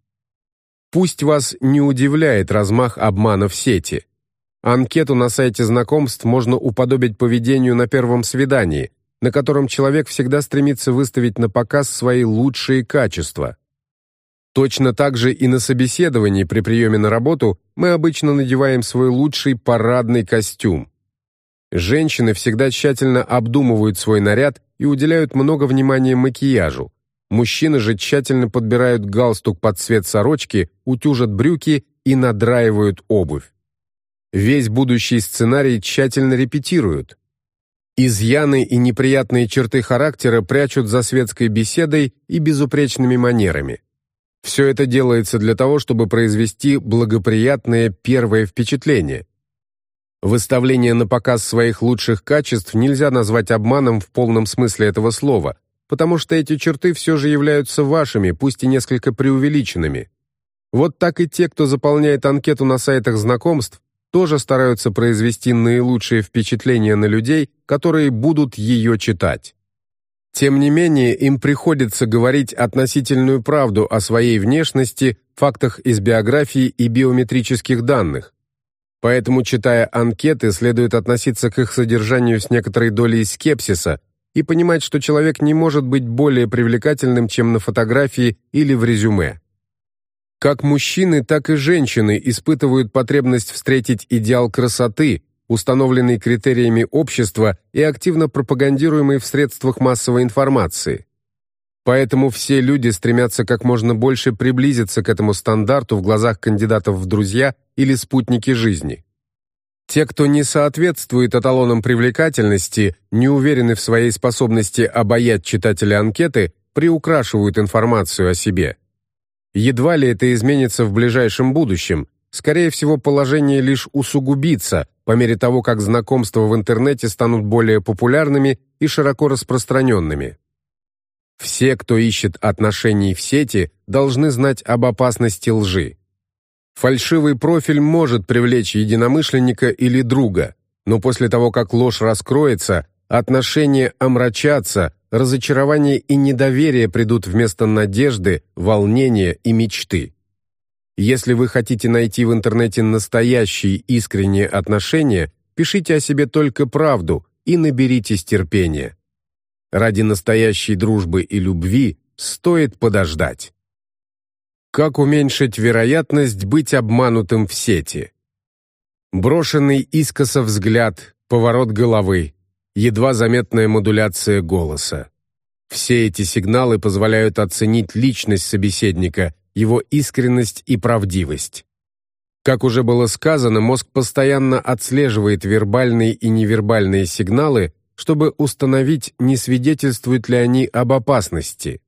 Пусть вас не удивляет размах обмана в сети. Анкету на сайте знакомств можно уподобить поведению на первом свидании, на котором человек всегда стремится выставить на показ свои лучшие качества. Точно так же и на собеседовании при приеме на работу мы обычно надеваем свой лучший парадный костюм. Женщины всегда тщательно обдумывают свой наряд и уделяют много внимания макияжу. Мужчины же тщательно подбирают галстук под цвет сорочки, утюжат брюки и надраивают обувь. Весь будущий сценарий тщательно репетируют. Изъяны и неприятные черты характера прячут за светской беседой и безупречными манерами. Все это делается для того, чтобы произвести благоприятное первое впечатление. Выставление на показ своих лучших качеств нельзя назвать обманом в полном смысле этого слова – потому что эти черты все же являются вашими, пусть и несколько преувеличенными. Вот так и те, кто заполняет анкету на сайтах знакомств, тоже стараются произвести наилучшее впечатление на людей, которые будут ее читать. Тем не менее, им приходится говорить относительную правду о своей внешности, фактах из биографии и биометрических данных. Поэтому, читая анкеты, следует относиться к их содержанию с некоторой долей скепсиса и понимать, что человек не может быть более привлекательным, чем на фотографии или в резюме. Как мужчины, так и женщины испытывают потребность встретить идеал красоты, установленный критериями общества и активно пропагандируемый в средствах массовой информации. Поэтому все люди стремятся как можно больше приблизиться к этому стандарту в глазах кандидатов в друзья или спутники жизни. Те, кто не соответствует эталонам привлекательности, не уверены в своей способности обаять читателя анкеты, приукрашивают информацию о себе. Едва ли это изменится в ближайшем будущем, скорее всего, положение лишь усугубится по мере того, как знакомства в интернете станут более популярными и широко распространенными. Все, кто ищет отношений в сети, должны знать об опасности лжи. Фальшивый профиль может привлечь единомышленника или друга, но после того, как ложь раскроется, отношения омрачатся, разочарование и недоверие придут вместо надежды, волнения и мечты. Если вы хотите найти в интернете настоящие искренние отношения, пишите о себе только правду и наберитесь терпения. Ради настоящей дружбы и любви стоит подождать. Как уменьшить вероятность быть обманутым в сети? Брошенный искоса взгляд, поворот головы, едва заметная модуляция голоса. Все эти сигналы позволяют оценить личность собеседника его искренность и правдивость. Как уже было сказано, мозг постоянно отслеживает вербальные и невербальные сигналы, чтобы установить, не свидетельствуют ли они об опасности.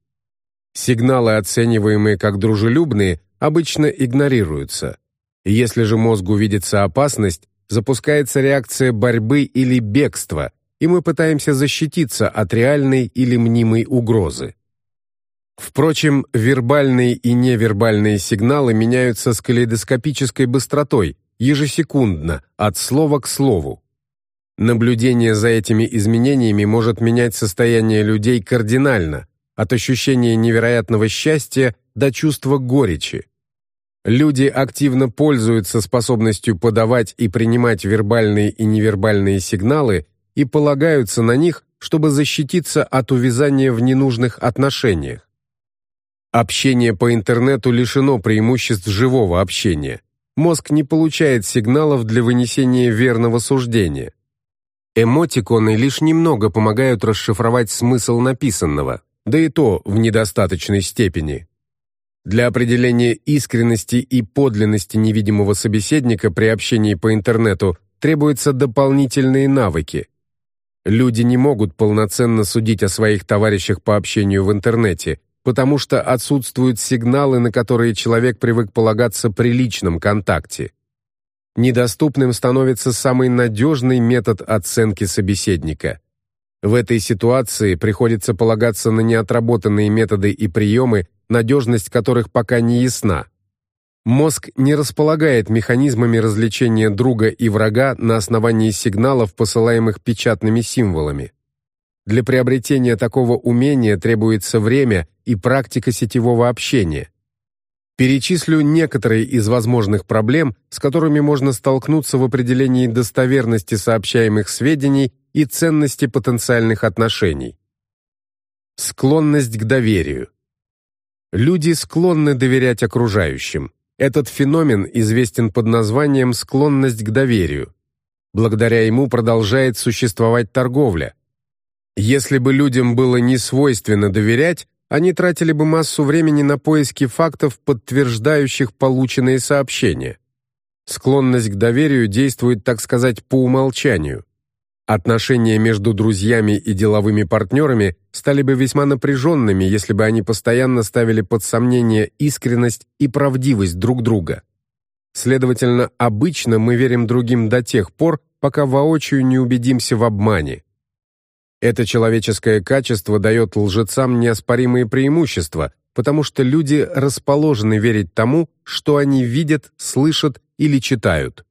Сигналы, оцениваемые как дружелюбные, обычно игнорируются. Если же мозгу видится опасность, запускается реакция борьбы или бегства, и мы пытаемся защититься от реальной или мнимой угрозы. Впрочем, вербальные и невербальные сигналы меняются с калейдоскопической быстротой, ежесекундно, от слова к слову. Наблюдение за этими изменениями может менять состояние людей кардинально, от ощущения невероятного счастья до чувства горечи. Люди активно пользуются способностью подавать и принимать вербальные и невербальные сигналы и полагаются на них, чтобы защититься от увязания в ненужных отношениях. Общение по интернету лишено преимуществ живого общения. Мозг не получает сигналов для вынесения верного суждения. Эмотиконы лишь немного помогают расшифровать смысл написанного, да и то в недостаточной степени. Для определения искренности и подлинности невидимого собеседника при общении по интернету требуются дополнительные навыки. Люди не могут полноценно судить о своих товарищах по общению в интернете – потому что отсутствуют сигналы, на которые человек привык полагаться при личном контакте. Недоступным становится самый надежный метод оценки собеседника. В этой ситуации приходится полагаться на неотработанные методы и приемы, надежность которых пока не ясна. Мозг не располагает механизмами различения друга и врага на основании сигналов, посылаемых печатными символами. Для приобретения такого умения требуется время и практика сетевого общения. Перечислю некоторые из возможных проблем, с которыми можно столкнуться в определении достоверности сообщаемых сведений и ценности потенциальных отношений. Склонность к доверию. Люди склонны доверять окружающим. Этот феномен известен под названием склонность к доверию. Благодаря ему продолжает существовать торговля – если бы людям было не свойственно доверять, они тратили бы массу времени на поиски фактов, подтверждающих полученные сообщения. Склонность к доверию действует, так сказать, по умолчанию. Отношения между друзьями и деловыми партнерами стали бы весьма напряженными, если бы они постоянно ставили под сомнение искренность и правдивость друг друга. Следовательно, обычно мы верим другим до тех пор, пока воочию не убедимся в обмане. Это человеческое качество дает лжецам неоспоримые преимущества, потому что люди расположены верить тому, что они видят, слышат или читают.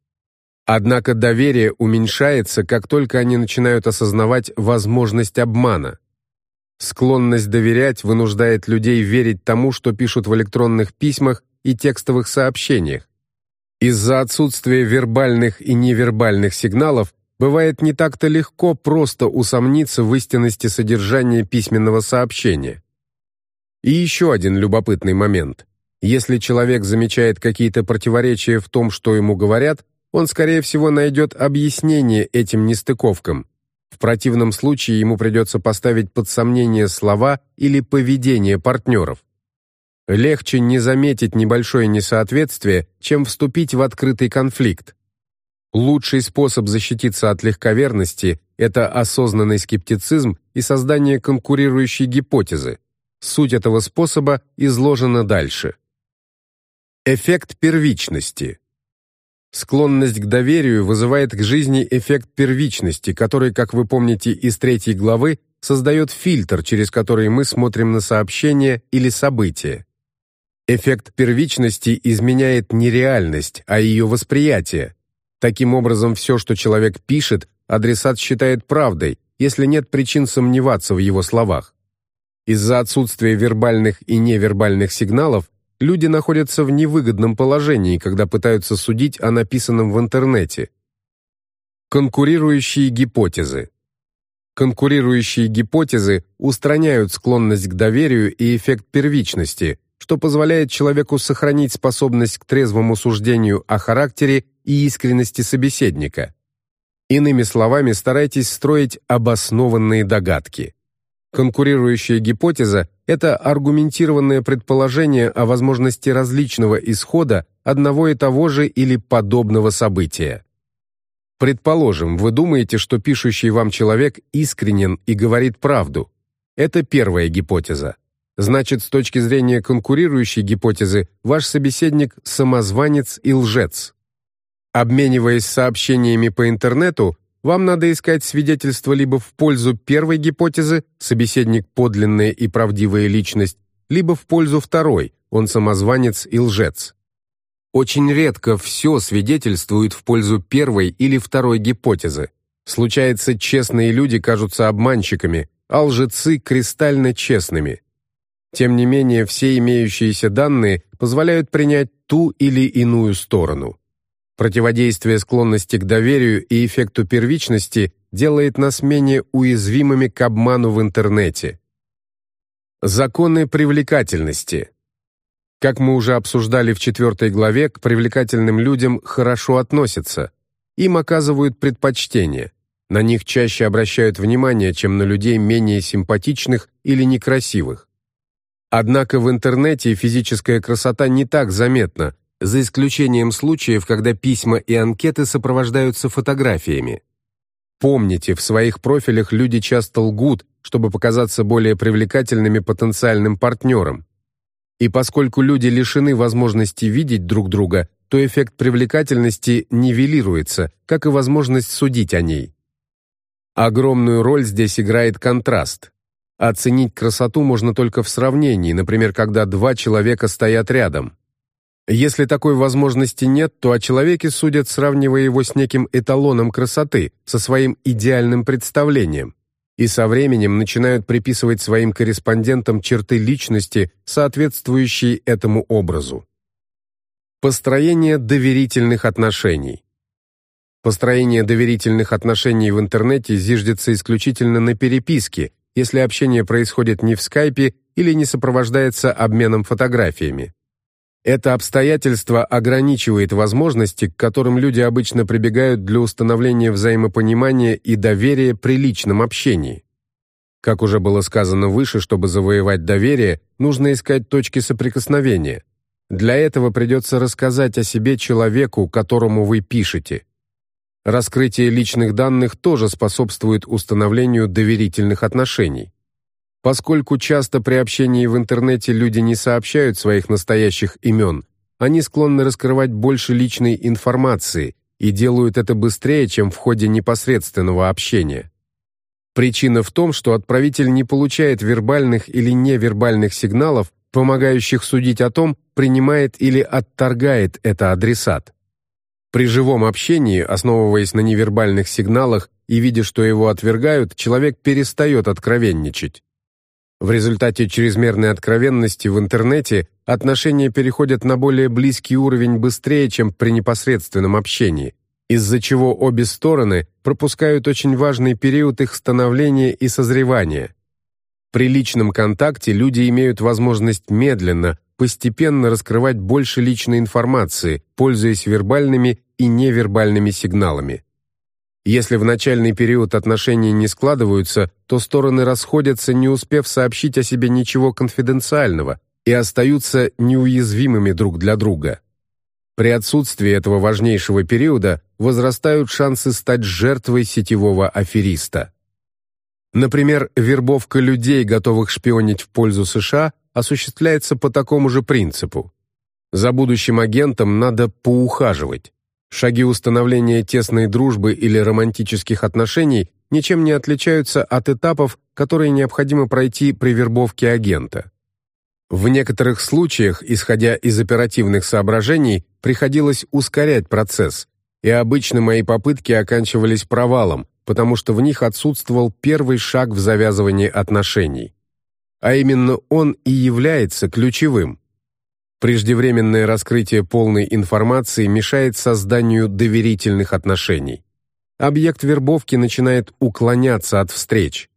Однако доверие уменьшается, как только они начинают осознавать возможность обмана. Склонность доверять вынуждает людей верить тому, что пишут в электронных письмах и текстовых сообщениях. Из-за отсутствия вербальных и невербальных сигналов бывает не так-то легко просто усомниться в истинности содержания письменного сообщения. И еще один любопытный момент. Если человек замечает какие-то противоречия в том, что ему говорят, он, скорее всего, найдет объяснение этим нестыковкам. В противном случае ему придется поставить под сомнение слова или поведение партнеров. Легче не заметить небольшое несоответствие, чем вступить в открытый конфликт. Лучший способ защититься от легковерности – это осознанный скептицизм и создание конкурирующей гипотезы. Суть этого способа изложена дальше. Эффект первичности. Склонность к доверию вызывает к жизни эффект первичности, который, как вы помните из третьей главы, создает фильтр, через который мы смотрим на сообщения или события. Эффект первичности изменяет не реальность, а ее восприятие. Таким образом, все, что человек пишет, адресат считает правдой, если нет причин сомневаться в его словах. Из-за отсутствия вербальных и невербальных сигналов люди находятся в невыгодном положении, когда пытаются судить о написанном в интернете. Конкурирующие гипотезы. Конкурирующие гипотезы устраняют склонность к доверию и эффект первичности, что позволяет человеку сохранить способность к трезвому суждению о характере и искренности собеседника. Иными словами, старайтесь строить обоснованные догадки. Конкурирующая гипотеза – это аргументированное предположение о возможности различного исхода одного и того же или подобного события. Предположим, вы думаете, что пишущий вам человек искренен и говорит правду. Это первая гипотеза. Значит, с точки зрения конкурирующей гипотезы, ваш собеседник – самозванец и лжец. Обмениваясь сообщениями по интернету, вам надо искать свидетельства либо в пользу первой гипотезы, собеседник – подлинная и правдивая личность, либо в пользу второй, он самозванец и лжец. Очень редко все свидетельствует в пользу первой или второй гипотезы. Случается, честные люди кажутся обманщиками, а лжецы – кристально честными. Тем не менее, все имеющиеся данные позволяют принять ту или иную сторону. Противодействие склонности к доверию и эффекту первичности делает нас менее уязвимыми к обману в интернете. Законы привлекательности. Как мы уже обсуждали в четвертой главе, к привлекательным людям хорошо относятся. Им оказывают предпочтение. На них чаще обращают внимание, чем на людей менее симпатичных или некрасивых. Однако в интернете физическая красота не так заметна, за исключением случаев, когда письма и анкеты сопровождаются фотографиями. Помните, в своих профилях люди часто лгут, чтобы показаться более привлекательными потенциальным партнерам. И поскольку люди лишены возможности видеть друг друга, то эффект привлекательности нивелируется, как и возможность судить о ней. Огромную роль здесь играет контраст. Оценить красоту можно только в сравнении, например, когда два человека стоят рядом. Если такой возможности нет, то о человеке судят, сравнивая его с неким эталоном красоты, со своим идеальным представлением, и со временем начинают приписывать своим корреспондентам черты личности, соответствующие этому образу. Построение доверительных отношений. Построение доверительных отношений в интернете зиждется исключительно на переписке, если общение происходит не в скайпе или не сопровождается обменом фотографиями. Это обстоятельство ограничивает возможности, к которым люди обычно прибегают для установления взаимопонимания и доверия при личном общении. Как уже было сказано выше, чтобы завоевать доверие, нужно искать точки соприкосновения. Для этого придется рассказать о себе человеку, которому вы пишете. Раскрытие личных данных тоже способствует установлению доверительных отношений. Поскольку часто при общении в интернете люди не сообщают своих настоящих имен, они склонны раскрывать больше личной информации и делают это быстрее, чем в ходе непосредственного общения. Причина в том, что отправитель не получает вербальных или невербальных сигналов, помогающих судить о том, принимает или отторгает это адресат. При живом общении, основываясь на невербальных сигналах и видя, что его отвергают, человек перестает откровенничать. В результате чрезмерной откровенности в интернете отношения переходят на более близкий уровень быстрее, чем при непосредственном общении, из-за чего обе стороны пропускают очень важный период их становления и созревания. При личном контакте люди имеют возможность медленно, постепенно раскрывать больше личной информации, пользуясь вербальными и невербальными сигналами. Если в начальный период отношения не складываются, то стороны расходятся, не успев сообщить о себе ничего конфиденциального, и остаются неуязвимыми друг для друга. При отсутствии этого важнейшего периода возрастают шансы стать жертвой сетевого афериста. Например, вербовка людей, готовых шпионить в пользу США, осуществляется по такому же принципу. За будущим агентом надо поухаживать. Шаги установления тесной дружбы или романтических отношений ничем не отличаются от этапов, которые необходимо пройти при вербовке агента. В некоторых случаях, исходя из оперативных соображений, приходилось ускорять процесс, и обычно мои попытки оканчивались провалом, потому что в них отсутствовал первый шаг в завязывании отношений. А именно он и является ключевым. Преждевременное раскрытие полной информации мешает созданию доверительных отношений. Объект вербовки начинает уклоняться от встреч.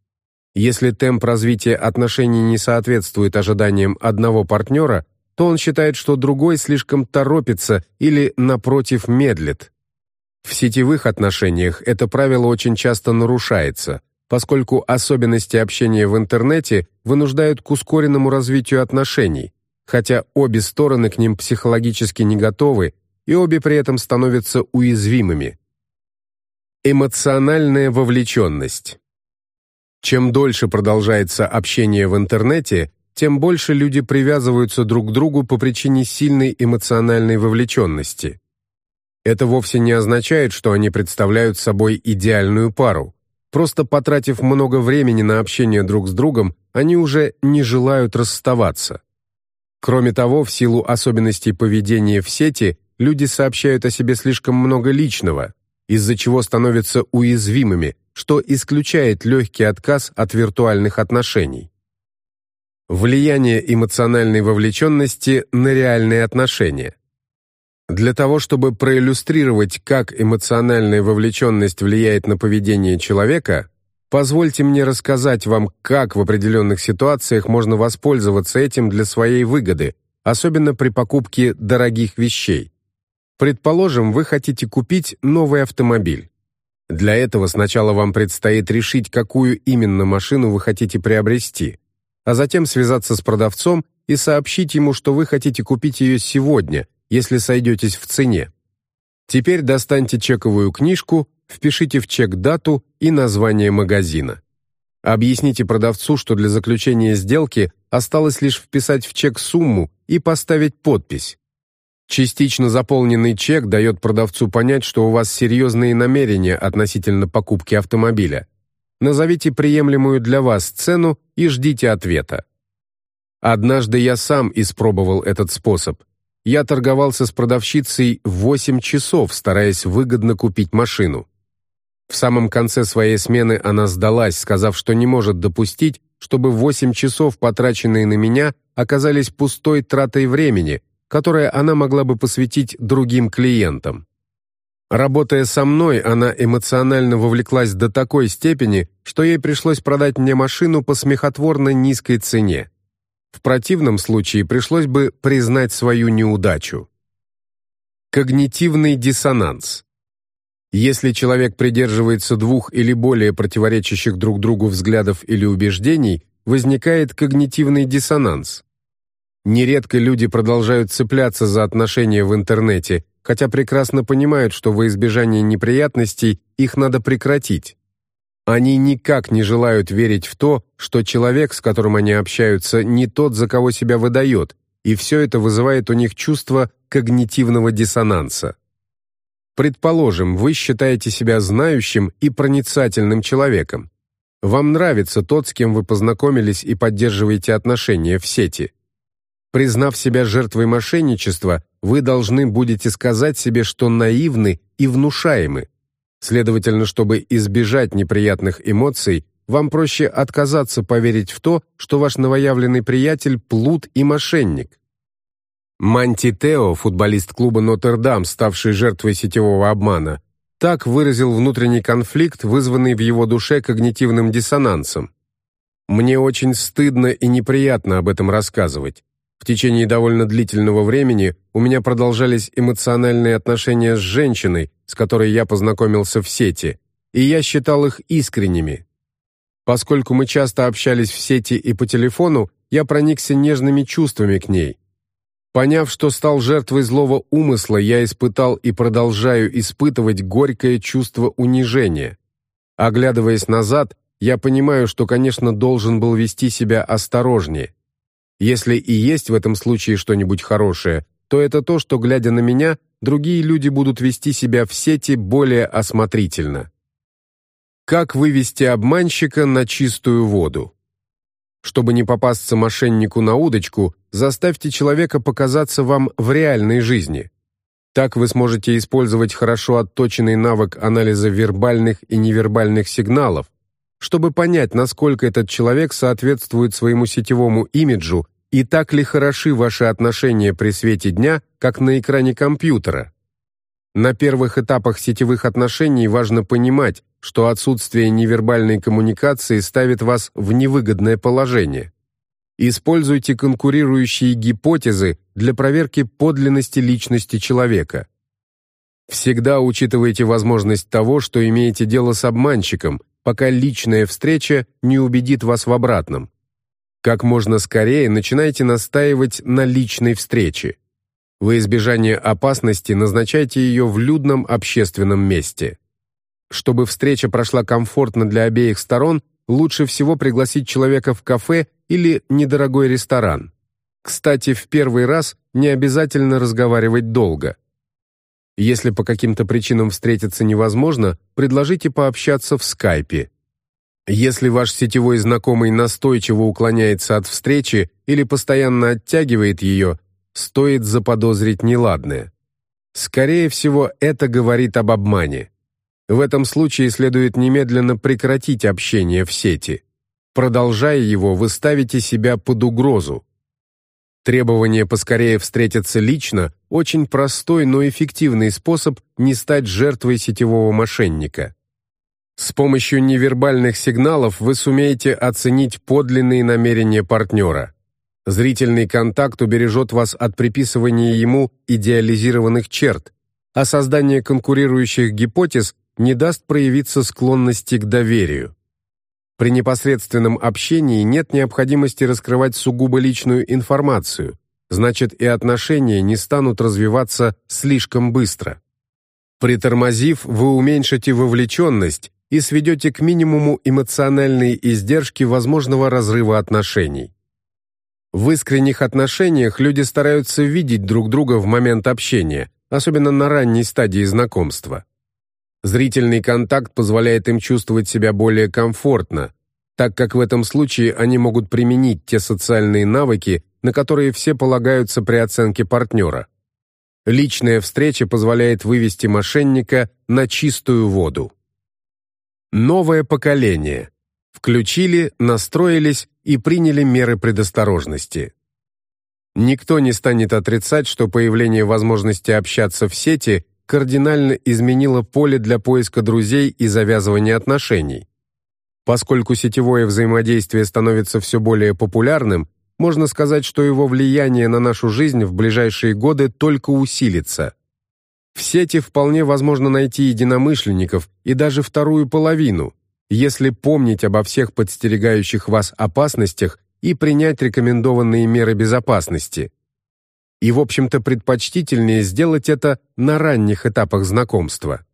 Если темп развития отношений не соответствует ожиданиям одного партнера, то он считает, что другой слишком торопится или, напротив, медлит. В сетевых отношениях это правило очень часто нарушается, поскольку особенности общения в интернете вынуждают к ускоренному развитию отношений, хотя обе стороны к ним психологически не готовы, и обе при этом становятся уязвимыми. Эмоциональная вовлеченность. Чем дольше продолжается общение в интернете, тем больше люди привязываются друг к другу по причине сильной эмоциональной вовлеченности. Это вовсе не означает, что они представляют собой идеальную пару. Просто потратив много времени на общение друг с другом, они уже не желают расставаться. Кроме того, в силу особенностей поведения в сети, люди сообщают о себе слишком много личного, из-за чего становятся уязвимыми, что исключает легкий отказ от виртуальных отношений. Влияние эмоциональной вовлеченности на реальные отношения. Для того, чтобы проиллюстрировать, как эмоциональная вовлеченность влияет на поведение человека, Позвольте мне рассказать вам, как в определенных ситуациях можно воспользоваться этим для своей выгоды, особенно при покупке дорогих вещей. Предположим, вы хотите купить новый автомобиль. Для этого сначала вам предстоит решить, какую именно машину вы хотите приобрести, а затем связаться с продавцом и сообщить ему, что вы хотите купить ее сегодня, если сойдетесь в цене. Теперь достаньте чековую книжку впишите в чек дату и название магазина. Объясните продавцу, что для заключения сделки осталось лишь вписать в чек сумму и поставить подпись. Частично заполненный чек дает продавцу понять, что у вас серьезные намерения относительно покупки автомобиля. Назовите приемлемую для вас цену и ждите ответа. Однажды я сам испробовал этот способ. Я торговался с продавщицей 8 часов, стараясь выгодно купить машину. В самом конце своей смены она сдалась, сказав, что не может допустить, чтобы восемь часов, потраченные на меня, оказались пустой тратой времени, которое она могла бы посвятить другим клиентам. Работая со мной, она эмоционально вовлеклась до такой степени, что ей пришлось продать мне машину по смехотворно низкой цене. В противном случае пришлось бы признать свою неудачу. Когнитивный диссонанс. Если человек придерживается двух или более противоречащих друг другу взглядов или убеждений, возникает когнитивный диссонанс. Нередко люди продолжают цепляться за отношения в интернете, хотя прекрасно понимают, что во избежание неприятностей их надо прекратить. Они никак не желают верить в то, что человек, с которым они общаются, не тот, за кого себя выдает, и все это вызывает у них чувство когнитивного диссонанса. Предположим, вы считаете себя знающим и проницательным человеком. Вам нравится тот, с кем вы познакомились и поддерживаете отношения в сети. Признав себя жертвой мошенничества, вы должны будете сказать себе, что наивны и внушаемы. Следовательно, чтобы избежать неприятных эмоций, вам проще отказаться поверить в то, что ваш новоявленный приятель – плут и мошенник. Манти Тео, футболист клуба «Нотр-Дам», ставший жертвой сетевого обмана, так выразил внутренний конфликт, вызванный в его душе когнитивным диссонансом. «Мне очень стыдно и неприятно об этом рассказывать. В течение довольно длительного времени у меня продолжались эмоциональные отношения с женщиной, с которой я познакомился в сети, и я считал их искренними. Поскольку мы часто общались в сети и по телефону, я проникся нежными чувствами к ней. Поняв, что стал жертвой злого умысла, я испытал и продолжаю испытывать горькое чувство унижения. Оглядываясь назад, я понимаю, что, конечно, должен был вести себя осторожнее. Если и есть в этом случае что-нибудь хорошее, то это то, что, глядя на меня, другие люди будут вести себя в сети более осмотрительно. Как вывести обманщика на чистую воду? Чтобы не попасться мошеннику на удочку, заставьте человека показаться вам в реальной жизни. Так вы сможете использовать хорошо отточенный навык анализа вербальных и невербальных сигналов, чтобы понять, насколько этот человек соответствует своему сетевому имиджу и так ли хороши ваши отношения при свете дня, как на экране компьютера. На первых этапах сетевых отношений важно понимать, что отсутствие невербальной коммуникации ставит вас в невыгодное положение. Используйте конкурирующие гипотезы для проверки подлинности личности человека. Всегда учитывайте возможность того, что имеете дело с обманщиком, пока личная встреча не убедит вас в обратном. Как можно скорее начинайте настаивать на личной встрече. Во избежание опасности назначайте ее в людном общественном месте. Чтобы встреча прошла комфортно для обеих сторон, лучше всего пригласить человека в кафе или недорогой ресторан. Кстати, в первый раз не обязательно разговаривать долго. Если по каким-то причинам встретиться невозможно, предложите пообщаться в скайпе. Если ваш сетевой знакомый настойчиво уклоняется от встречи или постоянно оттягивает ее, стоит заподозрить неладное. Скорее всего, это говорит об обмане. В этом случае следует немедленно прекратить общение в сети. Продолжая его, вы ставите себя под угрозу. Требование поскорее встретиться лично – очень простой, но эффективный способ не стать жертвой сетевого мошенника. С помощью невербальных сигналов вы сумеете оценить подлинные намерения партнера. Зрительный контакт убережет вас от приписывания ему идеализированных черт, а создание конкурирующих гипотез не даст проявиться склонности к доверию. При непосредственном общении нет необходимости раскрывать сугубо личную информацию, значит и отношения не станут развиваться слишком быстро. Притормозив, вы уменьшите вовлеченность и сведете к минимуму эмоциональные издержки возможного разрыва отношений. В искренних отношениях люди стараются видеть друг друга в момент общения, особенно на ранней стадии знакомства. Зрительный контакт позволяет им чувствовать себя более комфортно, так как в этом случае они могут применить те социальные навыки, на которые все полагаются при оценке партнера. Личная встреча позволяет вывести мошенника на чистую воду. Новое поколение. Включили, настроились и приняли меры предосторожности. Никто не станет отрицать, что появление возможности общаться в сети кардинально изменило поле для поиска друзей и завязывания отношений. Поскольку сетевое взаимодействие становится все более популярным, можно сказать, что его влияние на нашу жизнь в ближайшие годы только усилится. В сети вполне возможно найти единомышленников и даже вторую половину, если помнить обо всех подстерегающих вас опасностях и принять рекомендованные меры безопасности. И, в общем-то, предпочтительнее сделать это на ранних этапах знакомства.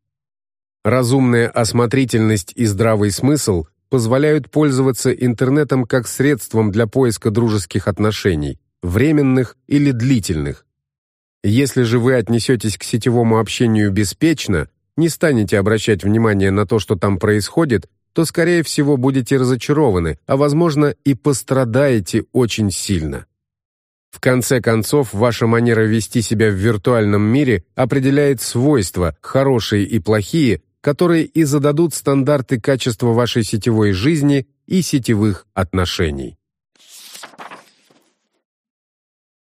Разумная осмотрительность и здравый смысл позволяют пользоваться интернетом как средством для поиска дружеских отношений, временных или длительных. Если же вы отнесетесь к сетевому общению беспечно, не станете обращать внимание на то, что там происходит, то, скорее всего, будете разочарованы, а, возможно, и пострадаете очень сильно. В конце концов, ваша манера вести себя в виртуальном мире определяет свойства, хорошие и плохие, которые и зададут стандарты качества вашей сетевой жизни и сетевых отношений.